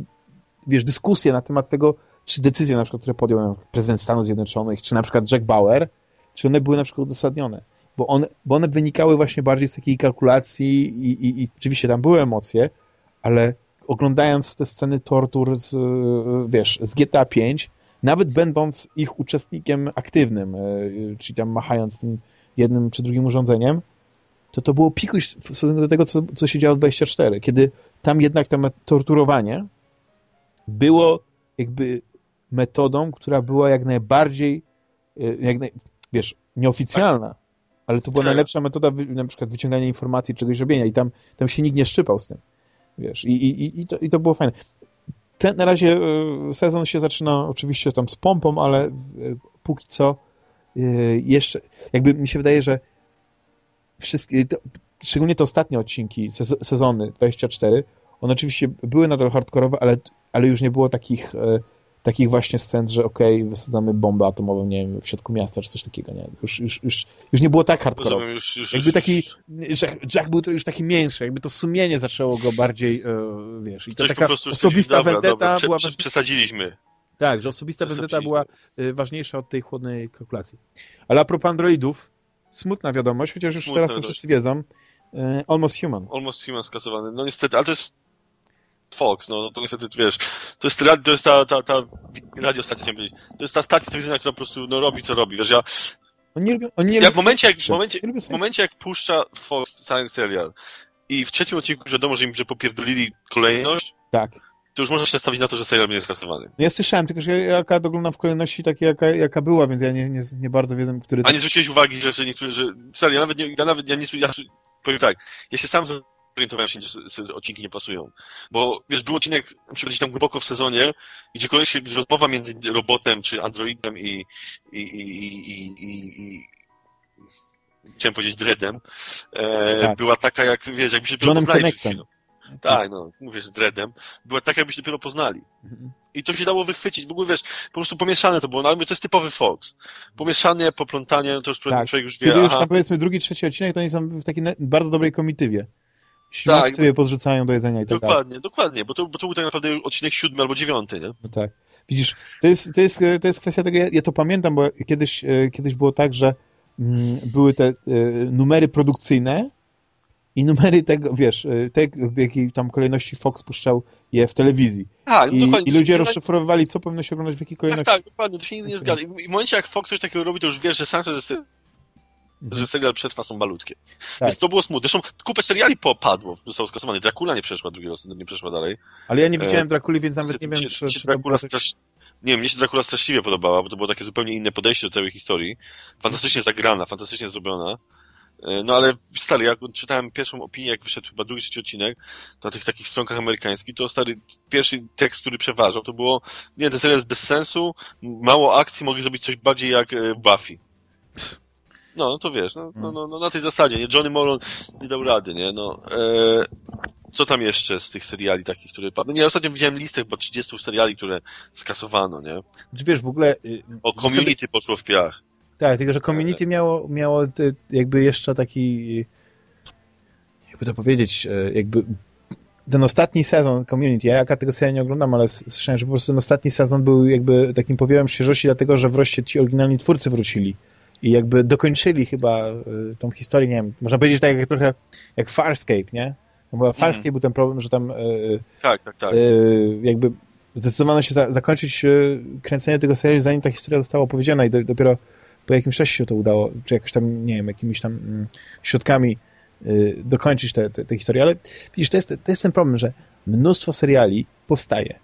wiesz, dyskusje na temat tego, czy decyzje na przykład, które podjął prezydent Stanów Zjednoczonych, czy na przykład Jack Bauer, czy one były na przykład uzasadnione. Bo one, bo one wynikały właśnie bardziej z takiej kalkulacji i, i, i oczywiście tam były emocje, ale oglądając te sceny tortur z, wiesz, z GTA 5, nawet będąc ich uczestnikiem aktywnym, e, czyli tam machając tym jednym czy drugim urządzeniem, to to było pikuś w stosunku do tego, co, co się działo w 24, kiedy tam jednak to torturowanie było jakby metodą, która była jak najbardziej, e, jak naj, wiesz, nieoficjalna, ale to była tak. najlepsza metoda na przykład wyciągania informacji, czegoś robienia i tam, tam się nikt nie szczypał z tym. Wiesz, i, i, i, to, i to było fajne. Ten, na razie e, sezon się zaczyna oczywiście tam z pompą, ale e, póki co yy, jeszcze, jakby mi się wydaje, że wszystkie, to, szczególnie te ostatnie odcinki, sezony 24, one oczywiście były nadal hardkorowe, ale, ale już nie było takich, e, takich właśnie scen, że okej, okay, wysadzamy bombę atomową, nie wiem, w środku miasta, czy coś takiego, nie? Już, już, już, już nie było tak hardkorowe. Już, już, jakby taki, Jack, Jack był już taki mniejszy, jakby to sumienie zaczęło go bardziej, e, wiesz, i to taka osobista dobra, vendetta dobra. Prze, była... Przesadziliśmy. Tak, że osobista vendetta była e, ważniejsza od tej chłodnej kalkulacji. Ale a propos androidów, smutna wiadomość, chociaż już Smutne teraz to wszyscy wiedzą, Almost Human. Almost Human skasowany. No niestety, ale to jest Fox, no to niestety, wiesz, to jest, to jest ta, ta, ta radiostacja, chciałem powiedzieć, to jest ta stacja telewizyjna, która po prostu, no, robi co robi, wiesz, ja... Oni lubią, oni ja w momencie, jak, w momencie, w momencie, jak puszcza Fox cały serial i w trzecim odcinku wiadomo, że im, że popierdolili kolejność, tak. to już można się nastawić na to, że serial będzie skasowany. Ja słyszałem, tylko że ja akurat oglądam w kolejności takiej, jaka, jaka była, więc ja nie, nie, nie bardzo wiem, który... A nie zwróciłeś uwagi, że, że niektórzy, że, serio, ja nawet nie, ja nawet, ja nie, ja, powiem tak, ja się sam orientowałem się, że odcinki nie pasują. Bo, wiesz, był odcinek, na przykład gdzieś tam głęboko w sezonie, gdzie koleś, rozmowa między robotem czy androidem i, i, i, i, i, i chciałem powiedzieć dreadem, e, tak. była taka jak, wiesz, jakby się dopiero poznali Tak, no, mówię, że dreadem. Była taka, jakbyś dopiero poznali. Mhm. I to się dało wychwycić. W ogóle, wiesz, po prostu pomieszane to było. No, to jest typowy Fox. Pomieszanie, poplątanie, no to już tak. człowiek już wie. Kiedy już tam powiedzmy drugi, trzeci odcinek, to oni są w takiej bardzo dobrej komitywie. Ślad tak, sobie podrzucają do jedzenia i tak Dokładnie, dokładnie, bo to, bo to był tak naprawdę odcinek siódmy albo dziewiąty, nie? No tak. Widzisz, to jest, to jest, to jest kwestia tego, ja, ja to pamiętam, bo kiedyś, e, kiedyś było tak, że mm, były te y, numery produkcyjne i numery tego, wiesz, e, te, w jakiej tam kolejności Fox puszczał je w telewizji. Tak, I, i ludzie rozszyfrowywali, co powinno się oglądać w jakiej kolejności. Tak, tak, dokładnie, to się nigdy nie zgadza. I w momencie, jak Fox coś takiego robi, to już wiesz, że sam to jest. Że serial przetrwa są malutkie. Tak. Więc to było smutne. Zresztą kupę seriali popadło, zostało skasowane. Dracula nie przeszła drugi raz, nie przeszła dalej. Ale ja nie widziałem e, Drakuli, więc nawet nie wiem, czy... czy Dracula strasz... Nie wiem, mnie się Dracula straszliwie podobała, bo to było takie zupełnie inne podejście do całej historii. Fantastycznie zagrana, fantastycznie zrobiona. E, no ale stary, jak czytałem pierwszą opinię, jak wyszedł chyba drugi, trzeci odcinek, na tych takich stronkach amerykańskich, to stary, pierwszy tekst, który przeważał, to było, nie, ten serial jest bez sensu, mało akcji, mogli zrobić coś bardziej jak e, Buffy. No, no to wiesz, no, no, no, no, na tej zasadzie, nie? Johnny Moron nie dał rady, nie? No, e, co tam jeszcze z tych seriali takich, które padły? Nie, ostatnio widziałem listę chyba 30 seriali, które skasowano, nie? Czy wiesz, w ogóle... Y, o Community sobie... poszło w piach. Tak, tylko że Community miało, miało jakby jeszcze taki... Jakby to powiedzieć, e, jakby ten ostatni sezon Community, ja jaka tego serialu nie oglądam, ale słyszałem, że po prostu ten ostatni sezon był jakby takim powiewem świeżości, dlatego, że wreszcie ci oryginalni twórcy wrócili i jakby dokończyli chyba y, tą historię, nie wiem, można powiedzieć tak jak trochę jak Farscape, nie? No bo Farscape mm. był ten problem, że tam y, tak, tak, tak. Y, jakby zdecydowano się za, zakończyć kręcenie tego serialu, zanim ta historia została opowiedziana i do, dopiero po jakimś czasie się to udało, czy jakoś tam, nie wiem, jakimiś tam mm, środkami dokończyć tę te, te, te historię, ale widzisz, to jest, to jest ten problem, że mnóstwo seriali powstaje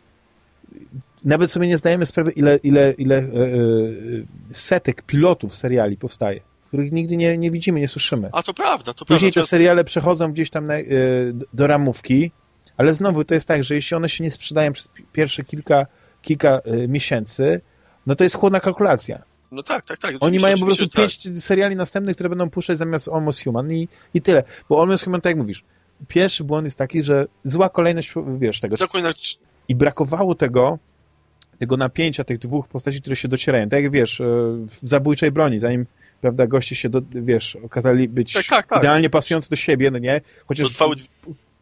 nawet sobie nie zdajemy sprawy, ile, ile, ile e, e, setek pilotów seriali powstaje, których nigdy nie, nie widzimy, nie słyszymy. A to prawda, to Później prawda. te seriale przechodzą gdzieś tam na, e, do ramówki, ale znowu to jest tak, że jeśli one się nie sprzedają przez pierwsze kilka, kilka miesięcy, no to jest chłodna kalkulacja. No tak, tak, tak. Oni mają po prostu pięć tak. seriali następnych, które będą puszczać zamiast Almost Human i, i tyle. Bo Almost Human, tak jak mówisz, pierwszy błąd jest taki, że zła kolejność, wiesz, tego. I brakowało tego, tego napięcia tych dwóch postaci, które się docierają. Tak jak wiesz, e, w zabójczej broni, zanim prawda, goście się, do, wiesz, okazali być tak, tak, tak. idealnie pasujący do siebie, no nie? Chociaż to,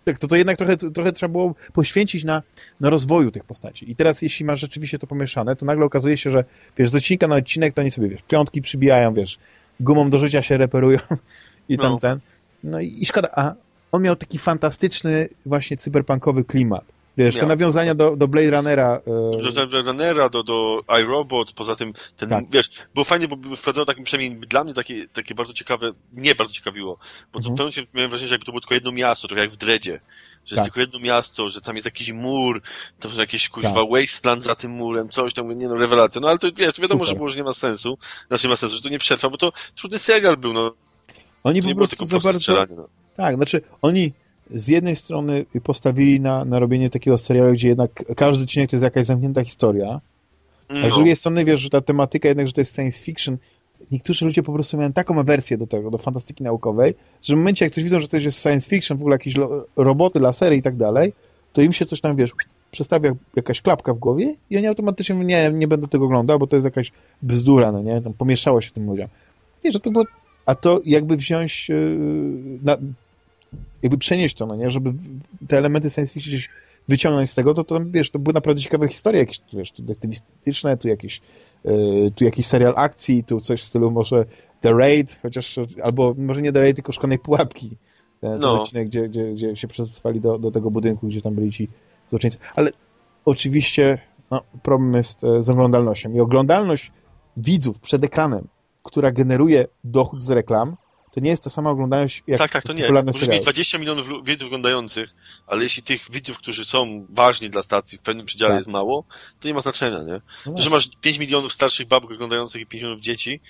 tak, to, to jednak trochę, trochę trzeba było poświęcić na, na rozwoju tych postaci. I teraz, jeśli masz rzeczywiście to pomieszane, to nagle okazuje się, że wiesz, z odcinka na odcinek to oni sobie, wiesz, piątki przybijają, wiesz, gumą do życia się reperują <laughs> i tam no. ten. No i, i szkoda, a on miał taki fantastyczny właśnie cyberpunkowy klimat Wiesz, te nawiązania do, do Blade Runnera. E... Do Blade Runnera, do, do iRobot, poza tym ten, tak. wiesz, było fajnie, bo wprowadzono takie, przynajmniej dla mnie takie, takie bardzo ciekawe, nie bardzo ciekawiło, bo to mhm. pewnie miałem wrażenie, że jakby to było tylko jedno miasto, trochę jak w Dredzie, że tak. jest tylko jedno miasto, że tam jest jakiś mur, to są jakieś kuźwa tak. wasteland za tym murem, coś tam, nie no, rewelacja. No ale to wiesz, wiadomo, Super. że było, że nie ma sensu, znaczy nie ma sensu, że to nie przetrwa, bo to trudny serial był, no. Oni po prostu za bardzo... No. Tak, znaczy oni z jednej strony postawili na, na robienie takiego serialu, gdzie jednak każdy odcinek to jest jakaś zamknięta historia, no. a z no. drugiej strony wiesz, że ta tematyka jednak, że to jest science fiction, niektórzy ludzie po prostu mają taką awersję do tego, do fantastyki naukowej, że w momencie, jak coś widzą, że coś jest science fiction, w ogóle jakieś roboty, lasery i tak dalej, to im się coś tam, wiesz, przestawia jakaś klapka w głowie i oni automatycznie mówią, nie, nie będę tego oglądał, bo to jest jakaś bzdura, no nie? Tam pomieszało się tym ludziom. Wiesz, że to było, a to jakby wziąć, yy, na, jakby przenieść to, no nie? Żeby te elementy science fiction wyciągnąć z tego, to, to wiesz, to były naprawdę ciekawe historie jakieś, wiesz, tu detektywistyczne, tu jakieś, yy, tu jakiś serial akcji, tu coś w stylu może The Raid, chociaż, albo może nie The Raid, tylko Szkonej Pułapki. Ten, no. odcinek, gdzie, gdzie, gdzie się przetestowali do, do tego budynku, gdzie tam byli ci złoczyńcy. Ale oczywiście no, problem jest e, z oglądalnością. I oglądalność widzów przed ekranem, która generuje dochód z reklam, to nie jest ta sama oglądalność jak Tak, tak, to nie. Możesz mieć 20 milionów widzów oglądających, ale jeśli tych widzów, którzy są ważni dla stacji w pewnym przedziale tak. jest mało, to nie ma znaczenia, nie? No to, że masz 5 milionów starszych babek oglądających i 5 milionów dzieci,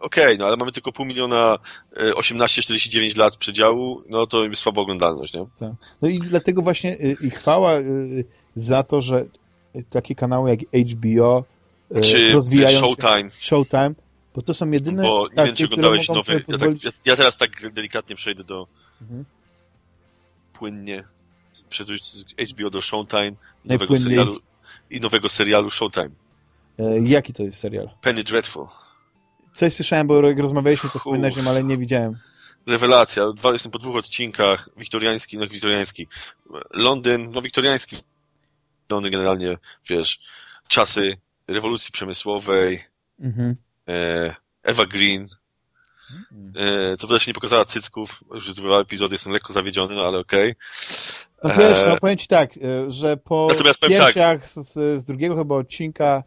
okej, okay, no ale mamy tylko pół miliona 18-49 e, lat przedziału, no to jest słaba oglądalność, nie? Tak. No i dlatego właśnie y, i chwała y, za to, że takie kanały jak HBO y, Czy rozwijają Showtime. Się, Showtime, bo to są jedyne bo stacje, nie wiem, czy oglądałeś nowy, ja, tak- pozwolić... tak, ja, teraz tak delikatnie przejdę do mhm. płynnie przejść z HBO do Showtime i nowego, serialu, i nowego serialu Showtime. E, jaki to jest serial? Penny Dreadful. Coś słyszałem, bo rozmawialiśmy, to wspominałeś, ale nie widziałem. Rewelacja. Dwa, jestem po dwóch odcinkach. Wiktoriański, no wiktoriański. Londyn, no wiktoriański. Londyn generalnie, wiesz, czasy rewolucji przemysłowej. Mhm. Eva Green. Mhm. E, co też nie pokazała cycków. Już dwa epizody jestem lekko zawiedziony, no ale okej. Okay. No wiesz, e, no powiem ci tak, e, że po Natomiast pierwszych tak. z, z, drugiego chyba odcinka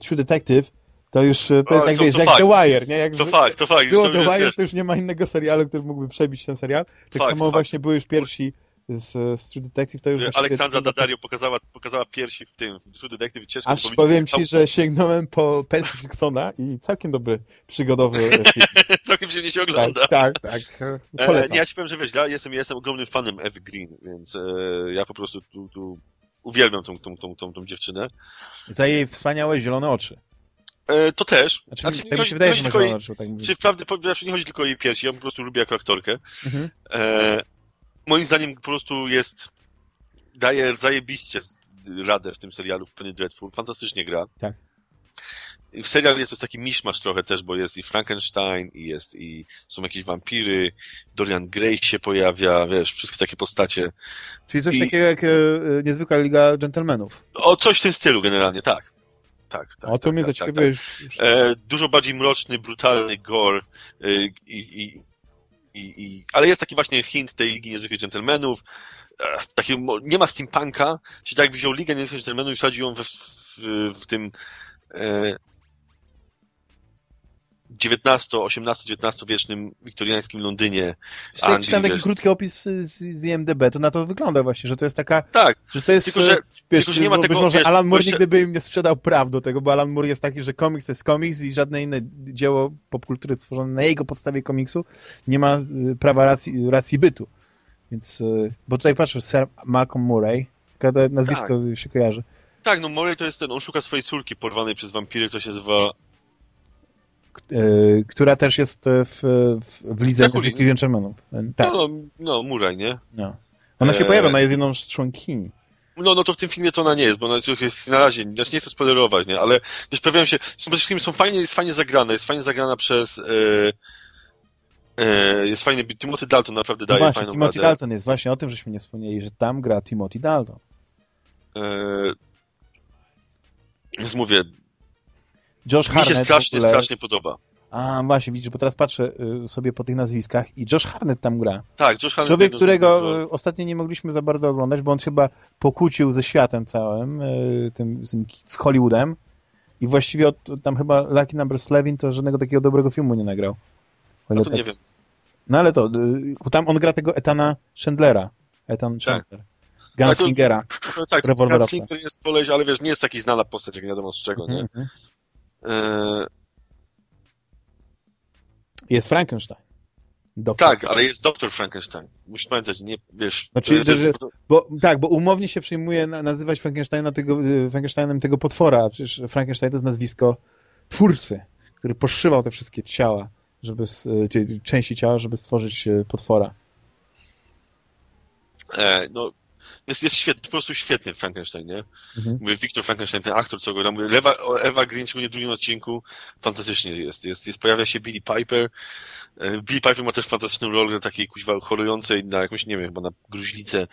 True Detective to już, to jest jak, to, wiesz, to jak The Wire, nie? Jak to fakt, to fakt. Było The Wire, to już nie ma innego serialu, który mógłby przebić ten serial. Tak fakt, samo właśnie były już pierwsi z, z True Detective, to już właśnie... Aleksandra Daddario pokazała, pokazała piersi w tym, w True Detective. Ciężko Aż powiem ci, że sięgnąłem po Percy Jacksona i całkiem dobry przygodowy <laughs> film. Całkiem przyjemnie się ogląda. Tak, tak, tak. E, nie, ja ci powiem, że wiesz, ja jestem, ja jestem ogromnym fanem Evy Green, więc e, ja po prostu tu, tu uwielbiam tą, tą, tą, tą, tą dziewczynę. Za jej wspaniałe zielone oczy. E, to też. Znaczy, znaczy, tak mi się wydaje, że tylko jej, tak Czy wprawdzie, znaczy nie chodzi tylko o jej piersi, ja po prostu lubię jako aktorkę. Mhm. E, moim zdaniem po prostu jest daje zajebiście radę w tym serialu w Penny Dreadful. Fantastycznie gra. Tak. W serialu jest to taki miszmasz trochę też, bo jest i Frankenstein, i jest i są jakieś wampiry, Dorian Gray się pojawia, wiesz, wszystkie takie postacie. Czyli coś I... takiego jak e, Niezwykła Liga Gentlemanów. O, coś w tym stylu generalnie, tak tak, tak. O, to tak, mnie tak, zaciekawiłeś. Tak, tak. E, dużo bardziej mroczny, brutalny gore e, i, i, i, i, ale jest taki właśnie hint tej Ligi Niezwykłych Gentlemanów. E, taki, nie ma steampunka, czyli tak jakby wziął Ligę Niezwykłych Gentlemanów i wsadził ją w, w, w tym e, 19, 18, 19 wiecznym wiktoriańskim Londynie. Anglii, czytam taki wiesz... krótki opis z, z IMDB, to na to wygląda właśnie, że to jest taka... Tak. Że to jest, tylko, że, wiesz, tylko, że nie ma tego... może wiesz, Alan Moore nigdy by im nie sprzedał praw do tego, bo Alan Moore jest taki, że komiks to jest komiks i żadne inne dzieło popkultury stworzone na jego podstawie komiksu nie ma y, prawa racji, racji bytu. Więc, y, bo tutaj patrzę, Sir Malcolm Murray, nazwisko tak. się kojarzy. Tak, no Murray to jest ten, on szuka swojej córki porwanej przez wampiry, która się nazywa E, która też jest w, w, w lidze Niezwykłych Gentlemanów. Tak. No, no, no, Muraj, nie? No. Ona się e... pojawia, ona jest jedną z członkini. No, no to w tym filmie to ona nie jest, bo ona jest na razie, znaczy nie chcę spoilerować, nie, ale też pojawiają się, przede wszystkim są fajnie, jest fajnie zagrane, jest fajnie zagrana przez e, e, jest fajny, Timothy Dalton naprawdę daje no właśnie, fajną Timothy radę. Dalton jest, właśnie o tym żeśmy nie wspomnieli, że tam gra Timothy Dalton. E, więc mówię, Josh Harnett Mi się strasznie, ogóle... strasznie podoba. A, właśnie, widzisz, bo teraz patrzę y, sobie po tych nazwiskach i Josh Harnett tam gra. Tak, Josh Harnett. Człowiek, którego. Y, ostatnio nie mogliśmy za bardzo oglądać, bo on chyba pokłócił ze światem całym, y, tym, tym z Hollywoodem i właściwie od, tam chyba Lucky Number Slevin to żadnego takiego dobrego filmu nie nagrał. No to tak... nie wiem. No ale to, tam on gra tego Etana Chandlera. Etan tak. Chandler. Tak. Gunslingera. Tak, tak Gunslinger jest koleś, ale wiesz, nie jest taki znana postać, jak nie wiadomo z czego, nie? Mm -hmm. E, jest Frankenstein. Doktor. Tak, ale jest doktor Frankenstein. Musisz pamiętać, nie wiesz. Znaczy, jest, że, bo, tak, bo umownie się przyjmuje nazywać Frankensteina tego, y, Frankensteinem tego potwora. Przecież Frankenstein to jest nazwisko twórcy. który poszywał te wszystkie ciała, żeby, części ciała, żeby stworzyć potwora. E, no, jest, jest świetny, po prostu świetny Frankenstein, nie? Mhm. Mówię, Victor Frankenstein, ten aktor, co go tam, mówię, Ewa, Ewa Green, szczególnie w drugim odcinku, fantastycznie jest, jest, jest, pojawia się Billy Piper, e, Billy Piper ma też fantastyczną rolę takiej kuźwa chorującej na jakąś, nie wiem, chyba na gruźlicę,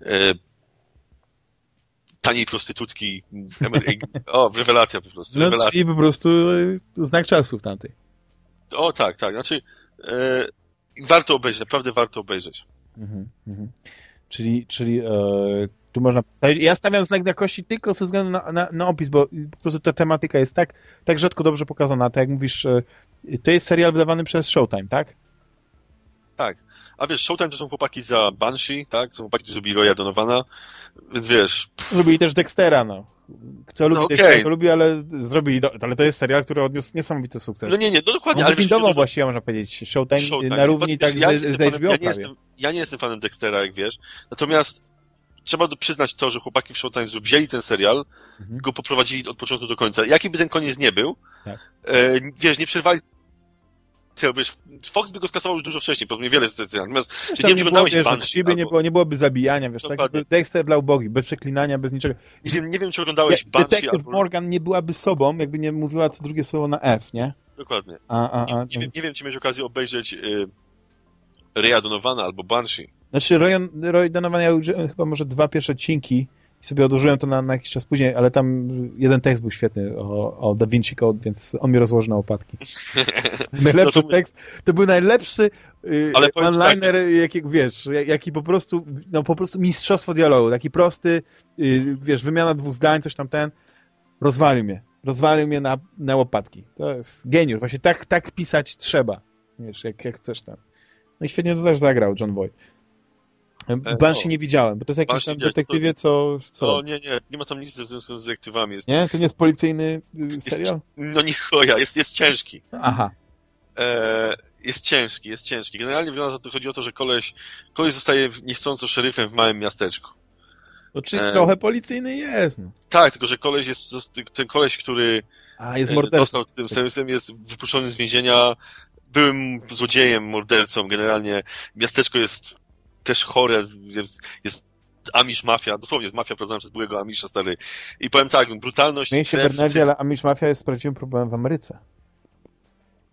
e, taniej prostytutki, o, rewelacja po prostu. No, rewelacja. czyli po prostu e, znak czasów tamtej. O, tak, tak, znaczy, e, warto obejrzeć, naprawdę warto obejrzeć. Mhm, mhm. Czyli, czyli e, tu można... Ja stawiam znak na kości tylko ze względu na, na, na, opis, bo po prostu ta tematyka jest tak, tak rzadko dobrze pokazana. Tak jak mówisz, e, to jest serial wydawany przez Showtime, tak? Tak. A wiesz, Showtime to są chłopaki za Banshee, tak? Są chłopaki, którzy zrobili Roya Donowana, więc wiesz... Zrobili też Dextera, no. Kto lubi no okay. Dextera, to lubi, ale zrobili, do... ale to jest serial, który odniósł niesamowity sukces. No nie, nie, no dokładnie. On ale windował wiesz, właściwie, można powiedzieć, Showtime, Showtime. na równi tak ja z, z HBO ja nie, jestem, ja nie jestem fanem Dextera, jak wiesz, natomiast trzeba przyznać to, że chłopaki w Showtime wzięli ten serial, mhm. go poprowadzili od początku do końca. Jaki by ten koniec nie był, tak. e, wiesz, nie przerwali wiesz, Fox by go skasował już dużo wcześniej, pewnie wiele z Natomiast, nie wiem, czy oglądałeś Banshee? Albo... Nie, było, nie byłoby zabijania, wiesz, tak? Dexter dla ubogich, bez przeklinania, bez niczego. Nie wiem, nie wiem czy oglądałeś ja, Banshee. Detective albo... Morgan nie byłaby sobą, jakby nie mówiła co drugie słowo na F, nie? Dokładnie. A, a, a, nie, nie, wiem, nie wiem, czy miałeś okazję obejrzeć y, Raya Donowana albo Banshee. Znaczy, Roy, Roy Donovan, ja chyba może dwa pierwsze odcinki i sobie odłożyłem to na, na jakiś czas później, ale tam jeden tekst był świetny o, o Da Vinci Code, więc on mi rozłożył na opadki. <laughs> Najlepszy no to... tekst, to był najlepszy yy, one-liner, tak, jaki, wiesz, jaki po prostu, no po prostu mistrzostwo dialogu, taki prosty, yy, wiesz, wymiana dwóch zdań, coś tam ten, rozwalił mnie, rozwalił mnie na, na łopatki. To jest geniusz, właśnie tak, tak pisać trzeba, wiesz, jak, jak chcesz tam. No i świetnie to też zagrał John Boyd. E, Banshee nie widziałem, bo to jest jakiś tam detektywie, co... co? No nie, nie, nie ma tam nic w związku z detektywami. Jest... Nie? To nie jest policyjny y, serial? Jest, no nie choja, jest, jest ciężki. Aha. E, jest ciężki, jest ciężki. Generalnie wygląda to, chodzi o to, że koleś, koleś zostaje niechcąco szeryfem w małym miasteczku. No czyli e, trochę policyjny jest. No. Tak, tylko że koleś jest, ten koleś, który A, jest mordercą. został tym serwisem, jest wypuszczony z więzienia, byłym złodziejem, mordercą, generalnie miasteczko jest też chore, jest, jest Amish Mafia, dosłownie jest mafia prowadzona przez byłego Amisha stary. I powiem tak, brutalność... Śmieję się Bernardzie, ale Amish Mafia jest prawdziwym problemem w Ameryce.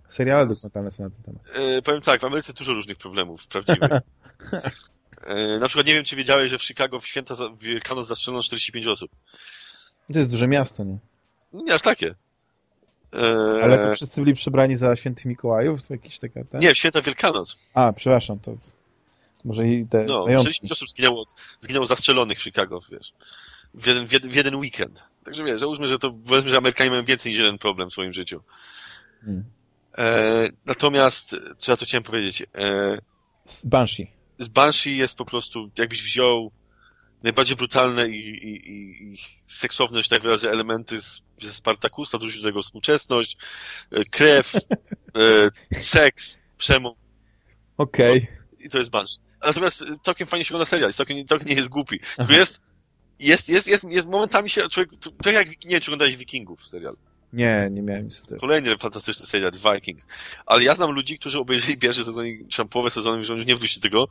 Seriale dokumentalne są na ten temat. E, powiem tak, w Ameryce dużo różnych problemów, prawdziwych. <laughs> e, na przykład nie wiem, czy wiedziałeś, że w Chicago w święta Wielkanoc zastrzelono 45 osób. To jest duże miasto, nie? Nie aż takie. E... Ale to wszyscy byli przebrani za świętych Mikołajów? To jakiś taka, tak? Nie, święta Wielkanoc. A, przepraszam, to... Może i te No, majątki. 60 osób zginęło, zginęło zastrzelonych w Chicago, wiesz. W jeden, w jeden, w jeden weekend. Także wiesz, załóżmy, że to, powiedzmy, że Amerykanie mają więcej niż jeden problem w swoim życiu. Hmm. E, natomiast, co ja co chciałem powiedzieć? E, z Banshee. Z Banshee jest po prostu, jakbyś wziął najbardziej brutalne i, i, i, i seksowne, że tak wyrażę, elementy z, ze Spartakusa, dorzucił do tego współczesność, e, krew, e, <laughs> seks, przemoc. Okej. Okay. I to jest Banshee. Natomiast całkiem fajnie się ogląda serial, całkiem, całkiem nie jest głupi. Tylko jest, jest, jest, jest, jest momentami się człowiek, trochę jak, nie wiem, czy oglądałeś Wikingów serial. Nie, nie miałem nic tego. Kolejny fantastyczny serial, Vikings. Ale ja znam ludzi, którzy obejrzeli pierwszy sezon, tam połowę sezonu i że nie wróci tego,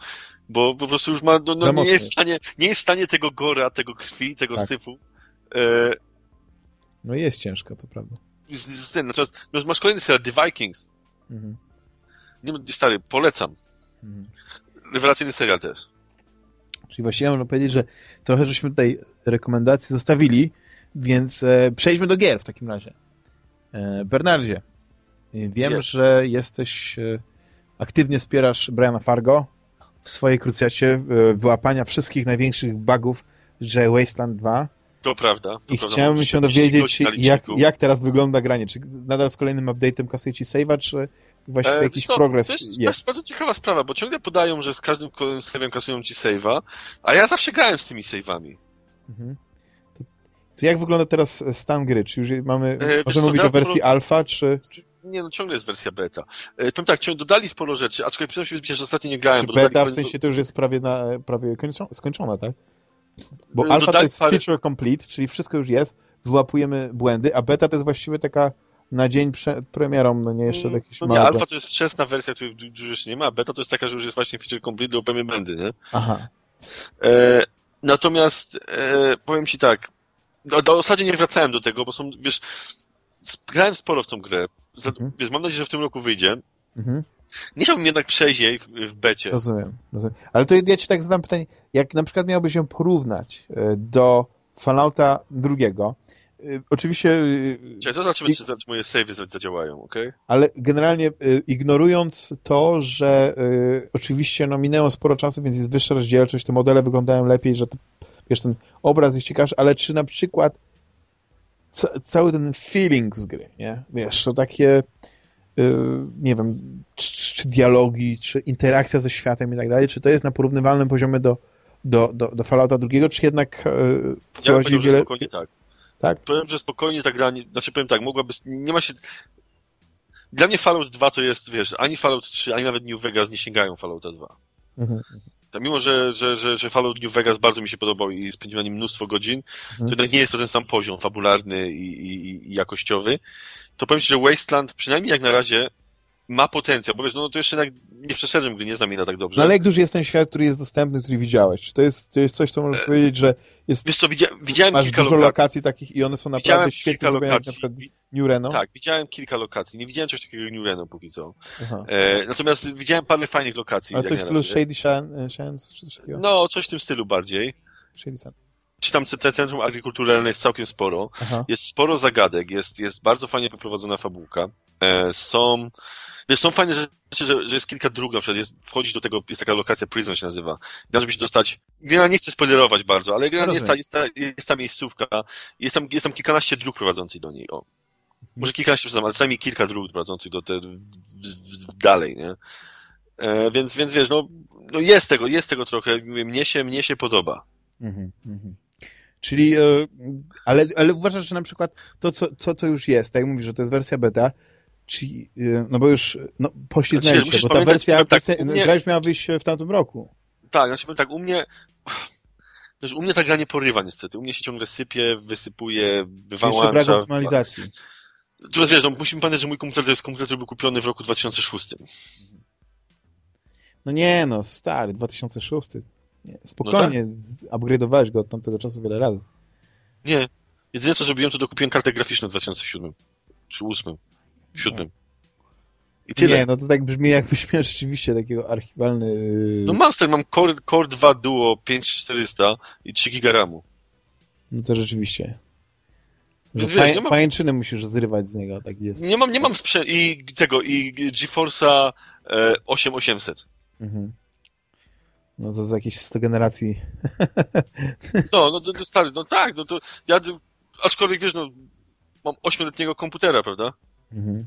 bo po prostu już ma, no, no nie jest w stanie, nie jest w stanie tego gora, tego krwi, tego tak. syfu. E... No jest ciężko, to prawda. Z, z tym, natomiast no, masz kolejny serial, The Vikings. Mhm. Nie, stary, polecam. Mhm. Rewelacyjny serial też. Czyli właściwie można powiedzieć, że trochę żeśmy tutaj rekomendacje zostawili, więc e, przejdźmy do gier w takim razie. E, Bernardzie, wiem, yes. że jesteś, e, aktywnie wspierasz Briana Fargo w swojej krucjacie e, wyłapania wszystkich największych bugów z J Wasteland 2. To prawda. To I chciałem się dowiedzieć, jak, jak teraz wygląda granie. Czy nadal z kolejnym update'em kasuje ci save'a, czy właściwie e, jakiś co, progres to jest. Jest bardzo ciekawa sprawa, bo ciągle podają, że z każdym save'em kasują ci save'a, a ja zawsze grałem z tymi save'ami. Mhm. To, to, jak wygląda teraz stan gry? Czy już mamy, e, możemy mówić o wersji sporo... alfa, czy... Nie, no ciągle jest wersja beta. E, powiem tak, dodali sporo rzeczy, aczkolwiek przyznam się, że ostatnio nie grałem. Czy beta w sensie to już jest prawie, na, prawie skończona, tak? Bo e, alfa to jest parę... feature complete, czyli wszystko już jest, wyłapujemy błędy, a beta to jest właściwie taka na dzień przed premierą, no nie jeszcze Mm, jakieś No nie, alfa to jest wczesna wersja, której jeszcze nie ma, beta to jest taka, że już jest właśnie feature complete do open będy, nie? Aha. E, natomiast e, powiem ci tak, do, do zasadzie nie wracałem do tego, bo są, wiesz, grałem sporo w tą grę. Mhm. Wiesz, mam nadzieję, że w tym roku wyjdzie. Mhm. Nie chciałbym jednak przejść jej w, w becie. Rozumiem, rozumiem. Ale to ja ci tak zadam pytanie, jak na przykład miałbyś ją porównać e, do Fallouta drugiego, oczywiście, e, Cześć, zobaczymy, I- czy, moje savey za- zadziałają, okej? ale generalnie e, ignorując to, że oczywiście no, minęło sporo czasu, więc jest wyższa rozdzielczość, te modele wyglądają lepiej, że to, wiesz, ten obraz jest ciekawszy, ale czy na przykład ca cały ten feeling z gry, nie? Wiesz, to takie nie wiem, czy, czy dialogi, czy interakcja ze światem i tak dalej, czy to jest na porównywalnym poziomie do, do, do, do Fallouta drugiego, czy jednak Ja wprowadzi że wiele... tak. Tak? Powiem, że spokojnie ta gra, nie, znaczy powiem tak, mogłaby, nie ma się... Dla mnie Fallout 2 to jest, wiesz, ani Fallout 3, ani nawet New Vegas nie sięgają Fallouta 2. Mhm. To mimo, że, że, że, że Fallout New Vegas bardzo mi się podobał i spędziłem na nim mnóstwo godzin, to Mhm. jednak nie jest to ten sam poziom fabularny i, i, i jakościowy, to powiem Ci, że Wasteland przynajmniej jak na razie ma potencjał, bo wiesz, no to jeszcze jednak nie przeszedłem gry, nie znam jej na tak dobrze. No ale jak duży jest ten świat, który jest dostępny, który widziałeś? Czy to jest, to jest coś, co możesz powiedzieć, że jest, Wiesz co, widzia, widziałem masz kilka dużo lokacji. lokacji takich i one są naprawdę Widziałem świetnie kilka zrobione, na przykład New Reno? Tak, widziałem kilka lokacji. Nie widziałem czegoś takiego New Reno póki co. E, natomiast widziałem parę fajnych lokacji. Ale coś w stylu. Shady Sands, czy coś takiego? No, coś w tym stylu bardziej. Shady Sands. Czy tam ce- centrum agrikulturalne jest całkiem sporo. Aha. Jest sporo zagadek, jest, jest bardzo fajnie poprowadzona fabułka. E, są, wiesz, są fajne rzeczy, że, że jest kilka dróg, na przykład jest, wchodzić do tego, jest taka lokacja Prison się nazywa. Żeby się dostać, ja nie chcę spoilerować bardzo, ale generalnie jest ta, jest, ta, jest ta miejscówka, jest tam, jest tam kilkanaście dróg prowadzących do niej, o. Może kilkanaście, przepraszam, ale co najmniej kilka dróg prowadzących do te, w, w, w, dalej, nie? E, więc, więc wiesz, no, no jest tego, jest tego trochę, mnie się, mnie się podoba. Mhm, mhm. Czyli, e, ale, ale uważasz, że na przykład to, co, co, co już jest, tak jak mówisz, że to jest wersja beta, czyli, e, no bo już, no, poślizgnęli Znaczy, się, bo ta wersja, tak, mnie- gra już miała wyjść w tamtym roku. Tak, znaczy powiem tak, u mnie, wiesz, u mnie ta gra nie porywa niestety. U mnie się ciągle sypie, wysypuje, Jeszcze brak optymalizacji. Teraz wiesz, no, musimy pamiętać, że mój komputer to jest komputer, który był kupiony w roku 2006. No nie no, stary, 2006. Nie, spokojnie, no upgrade'owałeś go od tamtego czasu wiele razy. Nie. Jedyne co zrobiłem, to dokupiłem kartę graficzną w 2007. Czy 2008. 7. I tyle. Nie, no to tak brzmi jakbyś miał rzeczywiście takiego archiwalny... yy, No mam, mam Core, Core 2 Duo 5400 i 3 giga RAMu. No to rzeczywiście. Więc wiesz, nie mam- pajęczynę musisz zrywać z niego, tak jest. Nie mam, nie mam sprzę- i tego, i GeForce'a e, 8800. Mhm. No to z jakieś 100 generacji. <laughs> No, no, to, to stary, no tak, no to ja, aczkolwiek wiesz, no, mam ośmioletniego komputera, prawda? Mhm.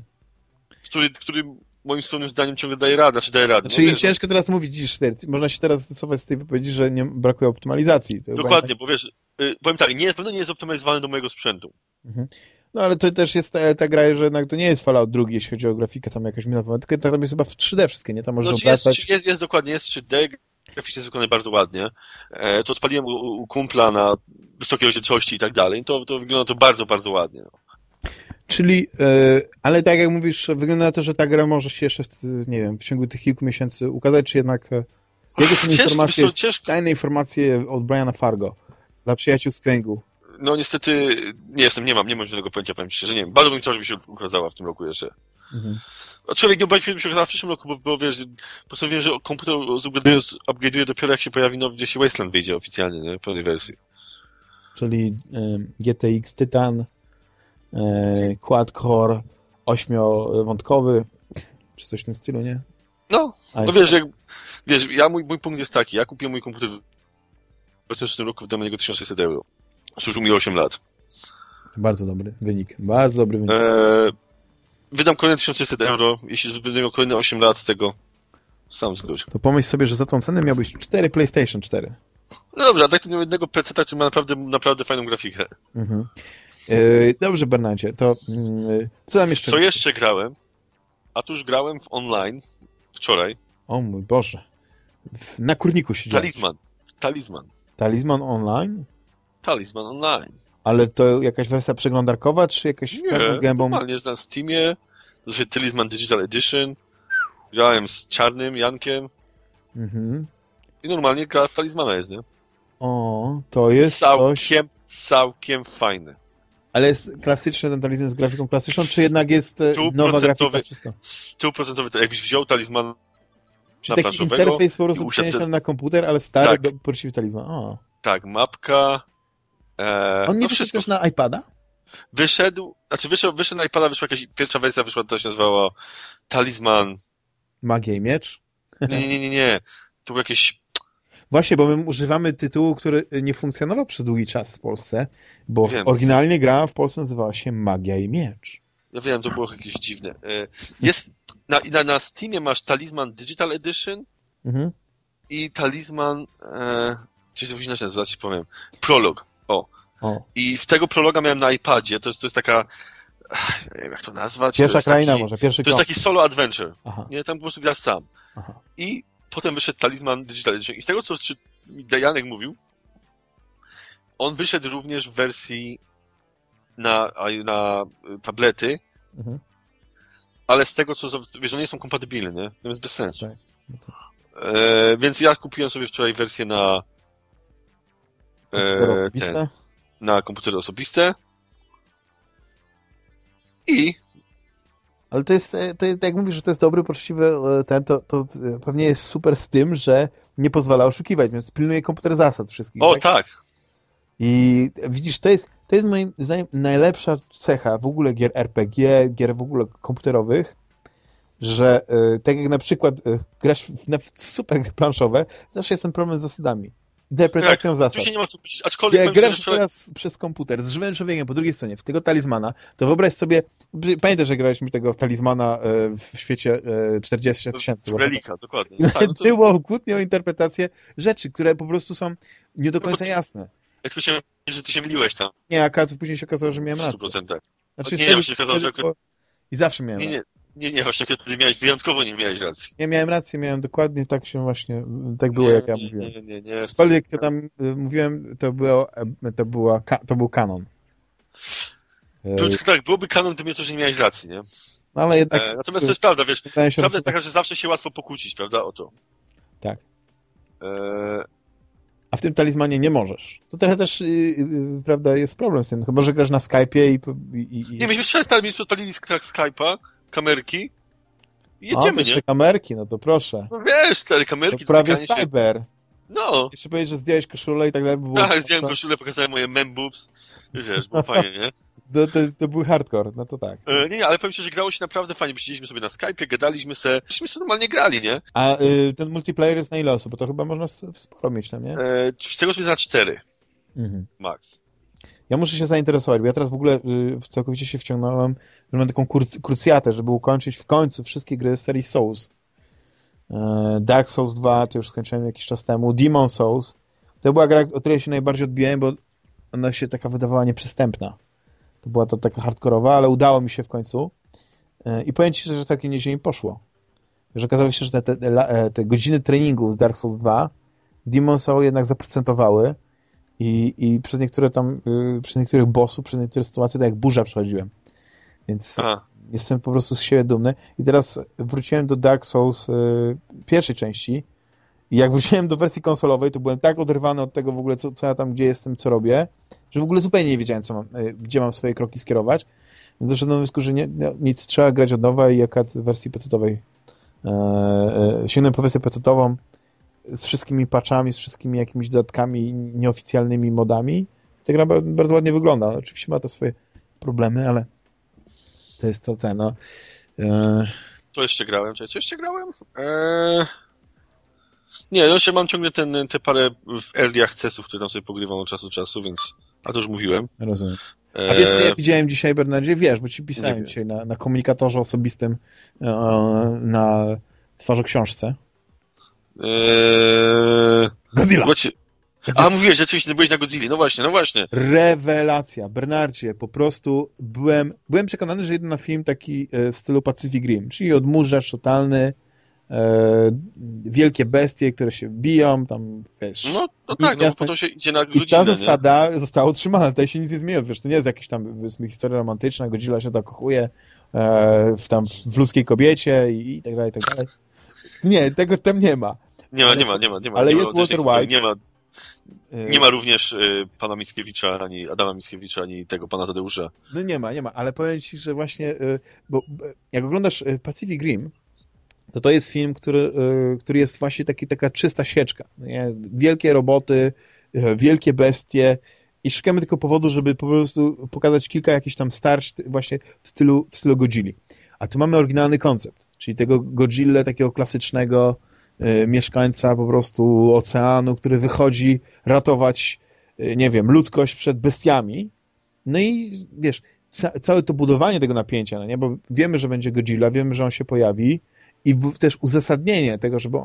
Który, który moim skromnym zdaniem ciągle daje radę, znaczy daje radę. Czyli no, wiesz, ciężko teraz mówić, dziś, można się teraz wycofać z tej wypowiedzi, że nie brakuje optymalizacji. To no, dokładnie, bo wiesz, y, powiem tak, nie, na pewno nie jest optymalizowany do mojego sprzętu. Mhm. No ale to też jest ta, ta gra, że jednak to nie jest Fallout drugi, jeśli chodzi o grafikę, tam jakaś mina, tylko tam jest chyba w 3D wszystkie, nie? Tam możesz No, czy jest, czy jest, jest dokładnie, jest 3D, graficznie jest wykonane bardzo ładnie. E, to odpaliłem u, u kumpla na wysokiej rozdzielczości i tak dalej, to, to wygląda to bardzo, bardzo ładnie. Czyli, e, ale tak jak mówisz, wygląda na to, że ta gra może się jeszcze, nie wiem, w ciągu tych kilku miesięcy ukazać, czy jednak e, jakie są Ciężko, informacje, co, ciężko. tajne informacje od Briana Fargo dla przyjaciół z kręgu? No niestety, nie jestem, nie mam, nie mam żadnego pojęcia, powiem szczerze, nie wiem. Bardzo bym chciał, żeby się ukazała w tym roku jeszcze. Mhm. Aczkolwiek nie obawiam się, się w przyszłym roku, bo, bo wiesz, postanowiłem, że komputer upgrade'uje dopiero jak się pojawi nowy, gdzie się Wasteland wyjdzie oficjalnie, nie? W pełnej wersji. Czyli e, GTX Titan, quad-core, ośmiowątkowy, czy coś w tym stylu, nie? No, A no wiesz, jak, wiesz, ja, mój, mój punkt jest taki, ja kupiłem mój komputer w 2000 roku, wydałem na niego 1600 euro. Służył mi 8 lat. Bardzo dobry wynik, bardzo dobry wynik. Eee, wydam kolejne 1600 euro, jeśli będę miał kolejne 8 lat z tego, sam zgodź. To pomyśl sobie, że za tą cenę miałbyś 4 PlayStation 4. No dobrze, a tak to miał jednego PC, który ma naprawdę, naprawdę fajną grafikę. Mhm. E, dobrze, Bernardzie, to mm, co tam jeszcze? Co jeszcze grałem? A tuż grałem w online wczoraj. O mój Boże. Na kurniku siedziałem. Talizman. Talizman. Talizman online? Talizman online. Ale to jakaś wersja przeglądarkowa, czy jakaś Nie, gębą? normalnie jest na Steamie, się Talisman Digital Edition, grałem z czarnym Jankiem Mhm. i normalnie gra w Talismana jest, nie? O, to jest coś... całkiem, całkiem fajny. Ale jest klasyczny ten talizman z grafiką klasyczną, czy jednak jest e, nowa grafika, Stuprocentowy. wszystko? Stuprocentowy, to jakbyś wziął Talisman Czy na taki interfejs po prostu przeniesiony na komputer, ale stary Tak. do poczciwy talizman. O. Tak, mapka. E, On nie no wyszedł też na iPada? Wyszedł, znaczy wyszedł, wyszedł na iPada, wyszła jakaś pierwsza wersja, wyszła, to się nazywała Talizman. Magia i miecz? Nie, nie, nie, nie. To był jakieś. Właśnie, bo my używamy tytułu, który nie funkcjonował przez długi czas w Polsce, bo Wiem. oryginalnie gra w Polsce nazywała się Magia i miecz. Ja wiem, to było jakieś dziwne. E, Jest. Na, na, na Steamie masz Talizman Digital Edition Mhm. i Talizman. E, coś to inaczej nazywa, ci powiem. Prolog. O. O. I w tego prologa miałem na iPadzie. To jest, to jest taka. Nie wiem, jak to nazwać. to Pierwsza jest kraina taki, może, pierwszy To jest krok. taki solo adventure. Aha, Nie, tam po prostu grasz sam. aha. I potem wyszedł Talizman Digital Edition. I z tego, co czy Janek mówił, on wyszedł również w wersji na, na y, tablety, Mhm. ale z tego, co wiesz, one nie są kompatybilne, nie? To jest bez sensu. Tak. No to- E, więc ja kupiłem sobie wczoraj wersję na Komputer e, osobiste? ten, na komputery osobiste i Ale to jest, e, to jest, jak mówisz, że to jest dobry, poczciwy e, ten, to, to e, pewnie jest super z tym, że nie pozwala oszukiwać, więc pilnuje komputer zasad wszystkich. o tak? tak, I widzisz, to jest, to jest moim zdaniem najlepsza cecha w ogóle gier RPG, gier w ogóle komputerowych, że tak jak na przykład grasz w, na super planszowe, zawsze jest ten problem z zasadami. Interpretacją tu zasad. się nie ma co aczkolwiek Jak grasz teraz przez komputer z żywym człowiekiem po drugiej stronie, w tego talizmana, to wyobraź sobie, pamiętaj, że graliśmy tego talizmana e, w świecie e, 40 tysięcy. w relika, dokładnie. No tak, no to, <laughs> Było kłótnie o interpretację rzeczy, które po prostu są nie do No końca jasne. jak myślałem, że ty się myliłeś tam Nie, a później się okazało, że miałem rację. 100%. Znaczy, Nie, wtedy- nie, właśnie okazało, że I zawsze miałem Nie, nie, nie, nie, właśnie wtedy miałeś, wyjątkowo nie miałeś racji. Nie miałem rację, miałem dokładnie tak się właśnie, tak było nie, jak ja nie, mówiłem. Nie, nie, nie. Cokolwiek ja tam y, mówiłem, to, było, e, to, była, to był kanon. E, To, tak, byłoby kanon, gdyby to, że nie miałeś racji, nie? no, ale jednak... E, natomiast to jest prawda, wiesz, prawda jest taka, że zawsze się łatwo pokłócić, prawda, o to. Tak. E, A w tym talizmanie nie możesz. To trochę też, yy, yy, prawda, jest problem z tym. Chyba, że grasz na Skype'ie i... i, i nie, myśmy wczoraj sk- tak Skype'a, kamerki i jedziemy, jeszcze nie? kamerki, no to proszę. No wiesz, To kamerki, prawie dotykanie się. cyber. No, Jeszcze powiedzieć, że zdjąłeś koszulę i tak dalej. by Było tak, zdjąłem koszulę, pokazałem moje memboobs, wiesz, było fajnie, nie? To, <laughs> to, to był hardcore, no to tak. E, nie, nie, ale powiem ci, że grało się naprawdę fajnie, siedzieliśmy sobie na Skype'ie, gadaliśmy se, żeśmy sobie normalnie grali, nie? A y, ten multiplayer jest na ile osób? Bo to chyba można sporo mieć tam, nie? E, z tego co widzę na cztery, Mhm. max. Ja muszę się zainteresować, bo ja teraz w ogóle y, całkowicie się wciągnąłem, że mam taką kurc- krucjatę, żeby ukończyć w końcu wszystkie gry z serii Souls. E, Dark Souls 2 to już skończyłem jakiś czas temu, Demon Souls. To była gra, o której się najbardziej odbiłem, bo ona się taka wydawała nieprzystępna. To była to taka hardkorowa, ale udało mi się w końcu. E, I powiem Ci, że całkiem nieźle mi poszło. Że okazało się, że te, te, e, te godziny treningu z Dark Souls 2 w Demon Souls jednak zaprocentowały i, i przez niektóre tam, y, przez niektórych bossów, przez niektóre sytuacje, tak jak burza przechodziłem. Więc Aha. jestem po prostu z siebie dumny. I teraz wróciłem do Dark Souls y, pierwszej części i jak wróciłem do wersji konsolowej, to byłem tak oderwany od tego w ogóle, co, co ja tam, gdzie jestem, co robię, że w ogóle zupełnie nie wiedziałem, co mam, y, gdzie mam swoje kroki skierować. Więc doszedłem do wniosku, że nie, nie, nic, trzeba grać od nowa i jak w wersji PC-owej e, e, sięgnąłem po wersję PC-ową z wszystkimi patchami, z wszystkimi jakimiś dodatkami, nieoficjalnymi modami. Ta gra ba- bardzo ładnie wygląda. Oczywiście ma to swoje problemy, ale to jest to ten, no. E, To jeszcze grałem, co jeszcze grałem? Eee... Nie, no jeszcze mam ciągle ten, te parę w early accessów, które tam sobie pogrywam od czasu do czasu, więc... A to już mówiłem. rozumiem. A Eee... wiesz, co ja widziałem dzisiaj, Bernardzie? Wiesz, bo ci pisałem dzisiaj na, na komunikatorze osobistym e, na twarzoksiążce. Eee... Godzilla! Właśnie... A, mówiłeś, rzeczywiście, byłeś na Godzilli, no właśnie, no właśnie. Rewelacja. Bernardzie, po prostu byłem, byłem przekonany, że jeden na film taki e, w stylu Pacific Rim, czyli odmurzacz totalny, e, wielkie bestie, które się biją, tam wiesz. No, no tak, no, miasta... to się idzie na godzinę, I ta zasada nie? została utrzymana, tutaj się nic nie zmieniło, wiesz, to nie jest jakaś tam powiedzmy historia romantyczna, Godzilla się zakochuje e, w tam w ludzkiej kobiecie i, i tak dalej, i tak dalej. Nie, tego tam nie ma. Nie ma, nie ma, nie ma. Nie ma ale nie jest Walter White. Nie ma, nie ma również y, pana Mickiewicza, ani Adama Mickiewicza, ani tego pana Tadeusza. No nie ma, nie ma, ale powiem ci, że właśnie, y, bo jak oglądasz y, Pacific Rim, to to jest film, który, y, który jest właśnie taki, taka czysta sieczka. Nie? Wielkie roboty, y, wielkie bestie i szukamy tylko powodu, żeby po prostu pokazać kilka jakichś tam starć właśnie w stylu, w stylu Godzilli. A tu mamy oryginalny koncept, czyli tego Godzilla takiego klasycznego, Y, mieszkańca po prostu oceanu, który wychodzi ratować, y, nie wiem, ludzkość przed bestiami. No i wiesz, ca całe to budowanie tego napięcia, no nie? bo wiemy, że będzie Godzilla, wiemy, że on się pojawi i też uzasadnienie tego, żeby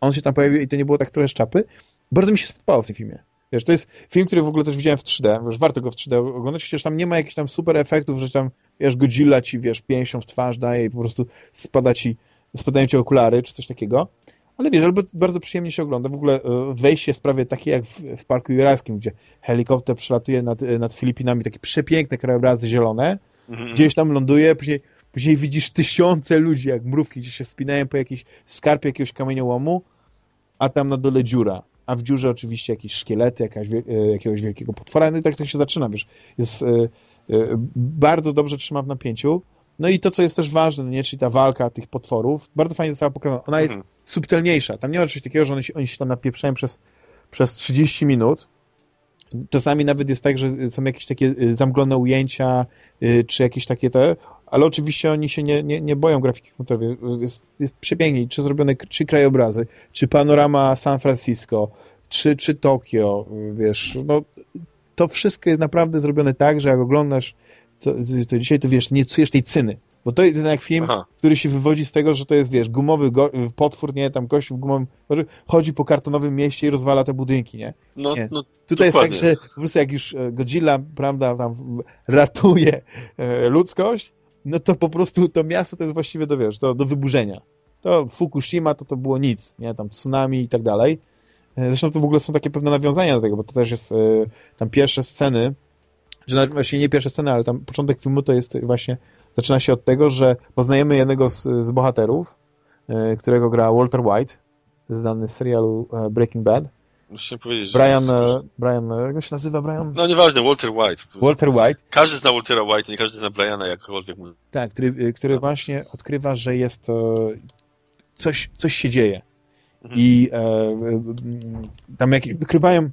on się tam pojawił i to nie było tak trochę szczapy, bardzo mi się spodobało w tym filmie. Wiesz, to jest film, który w ogóle też widziałem w 3D, wiesz, warto go w 3D oglądać, chociaż tam nie ma jakichś tam super efektów, że tam, wiesz, Godzilla ci, wiesz, pięścią w twarz daje i po prostu spada ci, spadają ci okulary, czy coś takiego, ale wiesz, albo bardzo przyjemnie się ogląda. W ogóle e, wejście jest prawie takie jak w, w Parku Jurajskim, gdzie helikopter przelatuje nad, e, nad Filipinami, takie przepiękne krajobrazy zielone, mhm. gdzieś tam ląduje, później, później widzisz tysiące ludzi, jak mrówki, gdzie się wspinają po jakiejś skarpie jakiegoś kamieniołomu, a tam na dole dziura. A w dziurze oczywiście jakieś szkielety, jakaś, e, jakiegoś wielkiego potwora. No i tak to się zaczyna, wiesz. Jest, bardzo dobrze trzyma w napięciu. No i to, co jest też ważne, nie? czyli ta walka tych potworów, bardzo fajnie została pokazana. Ona jest mhm. subtelniejsza. Tam nie ma czegoś takiego, że oni się, oni się tam napieprzają przez, przez 30 minut. Czasami nawet jest tak, że są jakieś takie y, zamglone ujęcia, y, czy jakieś takie te, ale oczywiście oni się nie, nie, nie boją grafiki komputerowej. Jest, jest przepięknie, czy zrobione, czy krajobrazy, czy panorama San Francisco, czy, czy Tokio, wiesz, no to wszystko jest naprawdę zrobione tak, że jak oglądasz to, to dzisiaj to wiesz, nie czujesz tej cyny. Bo to jest jak film, Aha. który się wywodzi z tego, że to jest, wiesz, gumowy potwór, nie, tam gość w gumowym, chodzi po kartonowym mieście i rozwala te budynki, nie? No, nie. no Tutaj dokładnie. jest tak, że po prostu jak już e, Godzilla, prawda, tam ratuje e, ludzkość, no to po prostu to miasto to jest właściwie do, wiesz, do, do wyburzenia. To Fukushima to to było nic, nie, tam tsunami i tak dalej. E, zresztą to w ogóle są takie pewne nawiązania do tego, bo to też jest tam pierwsze sceny, że właśnie nie pierwsza scena, ale tam początek filmu to jest właśnie, zaczyna się od tego, że poznajemy jednego z, z bohaterów, e, którego gra Walter White, znany z serialu e, Breaking Bad. Muszę powiedzieć, Brian, że... Brian, e, jak się nazywa Brian? No nieważne, Walter White. Walter White. Każdy zna Waltera White, nie każdy zna Briana, jakkolwiek mu... Tak, który, który no. właśnie odkrywa, że jest coś, coś się dzieje. Mhm. I e, tam jakieś, wykrywają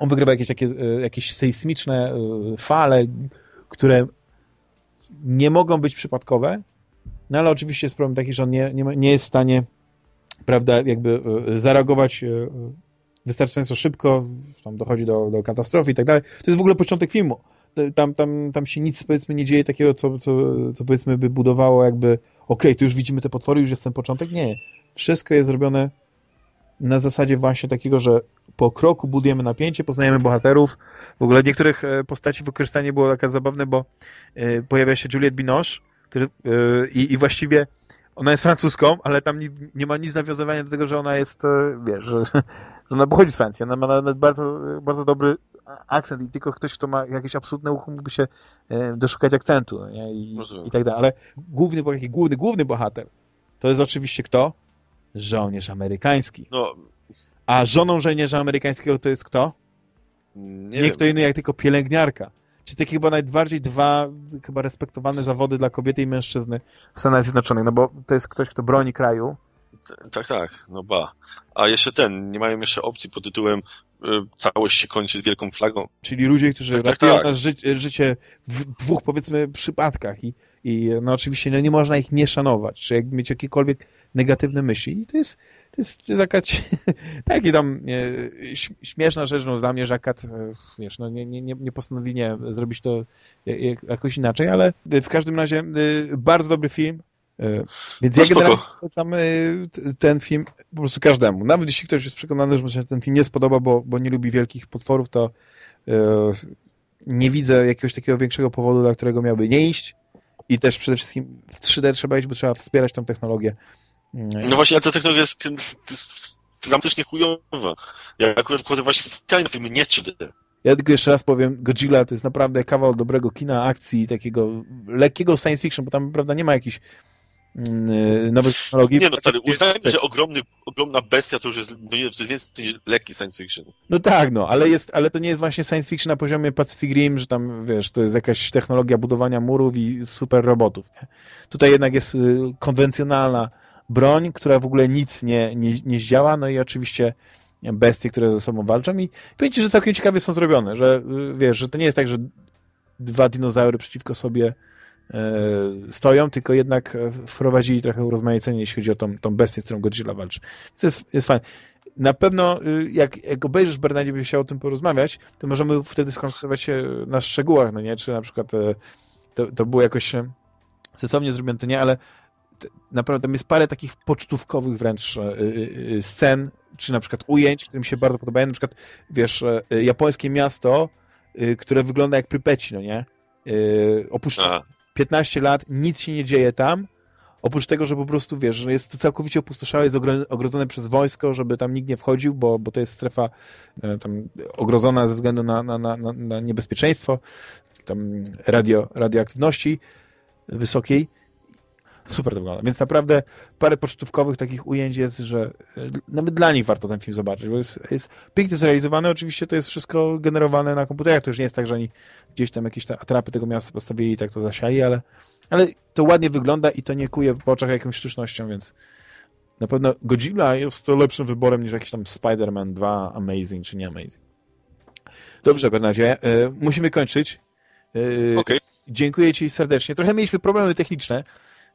on wygrywa jakieś, jakieś, jakieś sejsmiczne fale, które nie mogą być przypadkowe, no ale oczywiście jest problem taki, że on nie, nie, nie jest w stanie prawda, jakby e, zareagować e, wystarczająco szybko, tam dochodzi do, do katastrofy i tak dalej. To jest w ogóle początek filmu. Tam, tam, tam się nic, powiedzmy, nie dzieje takiego, co, co, co powiedzmy by budowało jakby okej, okay, już widzimy te potwory, już jest ten początek. Nie. Wszystko jest zrobione na zasadzie właśnie takiego, że po kroku budujemy napięcie, poznajemy bohaterów. W ogóle niektórych e, postaci wykorzystanie było takie zabawne, bo e, pojawia się Juliette Binoche który, e, i, i właściwie ona jest francuską, ale tam nie, nie, ma nic nawiązywania do tego, że ona jest, wiesz, że, <laughs> że ona pochodzi z Francji. Ona ma nawet bardzo, bardzo dobry akcent i tylko ktoś, kto ma jakieś absolutne ucho, mógłby się doszukać akcentu nie? I, i tak dalej. Ale główny, główny, główny bohater to jest oczywiście kto? Żołnierz amerykański. No. A żoną żołnierza amerykańskiego to jest kto? Nie, nie kto inny jak tylko pielęgniarka. Czyli takie chyba najbardziej dwa chyba respektowane zawody dla kobiety i mężczyzny w Stanach Zjednoczonych, no bo to jest ktoś, kto broni kraju. Tak, tak, no ba. A jeszcze ten, nie mają jeszcze opcji pod tytułem y, całość się kończy z wielką flagą. Czyli ludzie, którzy tak, tak ratują tak, tak. Ży życie w dwóch, powiedzmy, przypadkach i, i no oczywiście no, nie można ich nie szanować, czy jak mieć jakiekolwiek negatywne myśli. I to jest, to jest, jakaś <laughs> taki tam śmieszna rzecz no, dla mnie, że Akat, e, wiesz, no, nie, nie, nie postanowi nie, zrobić to jakoś inaczej, ale w każdym razie e, bardzo dobry film, e, więc no ja generalnie polecam ten film po prostu każdemu. Nawet jeśli ktoś jest przekonany, że mu się ten film nie spodoba, bo, bo nie lubi wielkich potworów, to nie widzę jakiegoś takiego większego powodu, dla którego miałby nie iść. I też przede wszystkim w 3D trzeba iść, bo trzeba wspierać tą technologię No właśnie, ale ta technologia jest, jest dramatycznie chujowa. Ja akurat wchodzę właśnie specjalnie na filmy nie 3D. Ja tylko jeszcze raz powiem, Godzilla to jest naprawdę kawał dobrego kina, akcji, takiego lekkiego science fiction, bo tam, prawda, nie ma jakichś yy, nowych technologii. Nie no, stary, uznajmy, że ogromny, ogromna bestia to już jest, no nie, to jest więcej lekki science fiction. No tak, no, ale, jest, ale to nie jest właśnie science fiction na poziomie Pacific Rim, że tam, wiesz, to jest jakaś technologia budowania murów i super robotów. Nie? Tutaj jednak jest y, konwencjonalna broń, która w ogóle nic nie, nie, nie zdziała, no i oczywiście bestie, które ze sobą walczą i powiem że całkiem ciekawie są zrobione, że y, wiesz, że to nie jest tak, że dwa dinozaury przeciwko sobie e, stoją, tylko jednak e, wprowadzili trochę urozmaicenie, jeśli chodzi o tą, tą bestię, z którą Godzilla walczy. To jest, jest fajne. Na pewno, y, jak, jak obejrzysz, Bernardzie, by chciał o tym porozmawiać, to możemy wtedy skoncentrować się na szczegółach, no nie? Czy na przykład e, to, to było jakoś sensownie zrobione, to nie, ale naprawdę tam jest parę takich pocztówkowych wręcz scen, czy na przykład ujęć, które mi się bardzo podobają, na przykład, wiesz, japońskie miasto, które wygląda jak Prypeci, no nie? Opuszczone. 15 lat, nic się nie dzieje tam, oprócz tego, że po prostu, wiesz, że jest to całkowicie opustoszałe, jest ogrodzone przez wojsko, żeby tam nikt nie wchodził, bo, bo to jest strefa tam ogrodzona ze względu na, na, na, na niebezpieczeństwo, tam radio, radioaktywności wysokiej super to wygląda. Więc naprawdę parę pocztówkowych takich ujęć jest, że e, nawet dla nich warto ten film zobaczyć, bo jest, jest pięknie zrealizowane. Oczywiście to jest wszystko generowane na komputerach. To już nie jest tak, że oni gdzieś tam jakieś atrapy tego miasta postawili i tak to zasiali, ale, ale to ładnie wygląda i to nie kuje po oczach jakąś sztucznością, więc na pewno Godzilla jest to lepszym wyborem niż jakiś tam Spider-Man 2 Amazing czy nie Amazing. Dobrze, Bernardzie, e, musimy kończyć. E, okay. Dziękuję Ci serdecznie. Trochę mieliśmy problemy techniczne,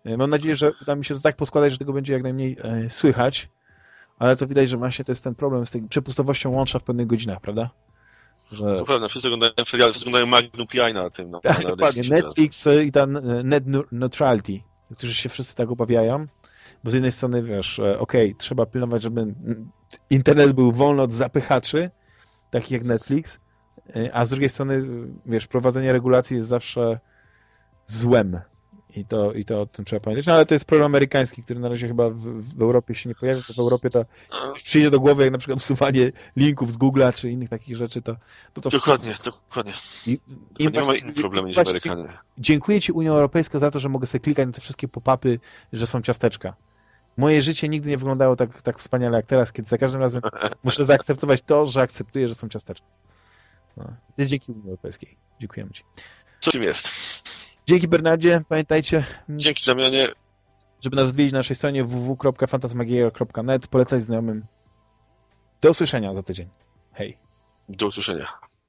mam nadzieję, że uda mi się to tak poskładać, że tego będzie jak najmniej e, słychać, ale to widać, że właśnie to jest ten problem z tej przepustowością łącza w pewnych godzinach, prawda? Że... To prawda, wszyscy oglądają seriale, wszyscy oglądają Magnum PI na tym. No, tak, dokładnie. Netflix e, i ta net neutrality, którzy się wszyscy tak obawiają, bo z jednej strony, wiesz, okej, okay, trzeba pilnować, żeby internet był wolny od zapychaczy, takich jak Netflix, a z drugiej strony, wiesz, prowadzenie regulacji jest zawsze złem. I to, I to o tym trzeba pamiętać. No ale to jest problem amerykański, który na razie chyba w, w Europie się nie pojawia. To w Europie to przyjdzie do głowy, jak na przykład usuwanie linków z Google'a czy innych takich rzeczy. To, to, to dokładnie, dokładnie. I, i nie ma innych problemów niż Amerykanie. Dziękuję Ci Unia Europejska za to, że mogę sobie klikać na te wszystkie pop-upy, że są ciasteczka. Moje życie nigdy nie wyglądało tak, tak wspaniale jak teraz, kiedy za każdym razem <laughs> muszę zaakceptować to, że akceptuję, że są ciasteczka. No. To dzięki Unii Europejskiej. Dziękujemy Ci. Co tym jest? Dzięki Bernardzie, pamiętajcie. Dzięki Damianie. Żeby nas odwiedzić na naszej stronie www.fantasmagieria.net, polecać znajomym. Do usłyszenia za tydzień. Hej. Do usłyszenia.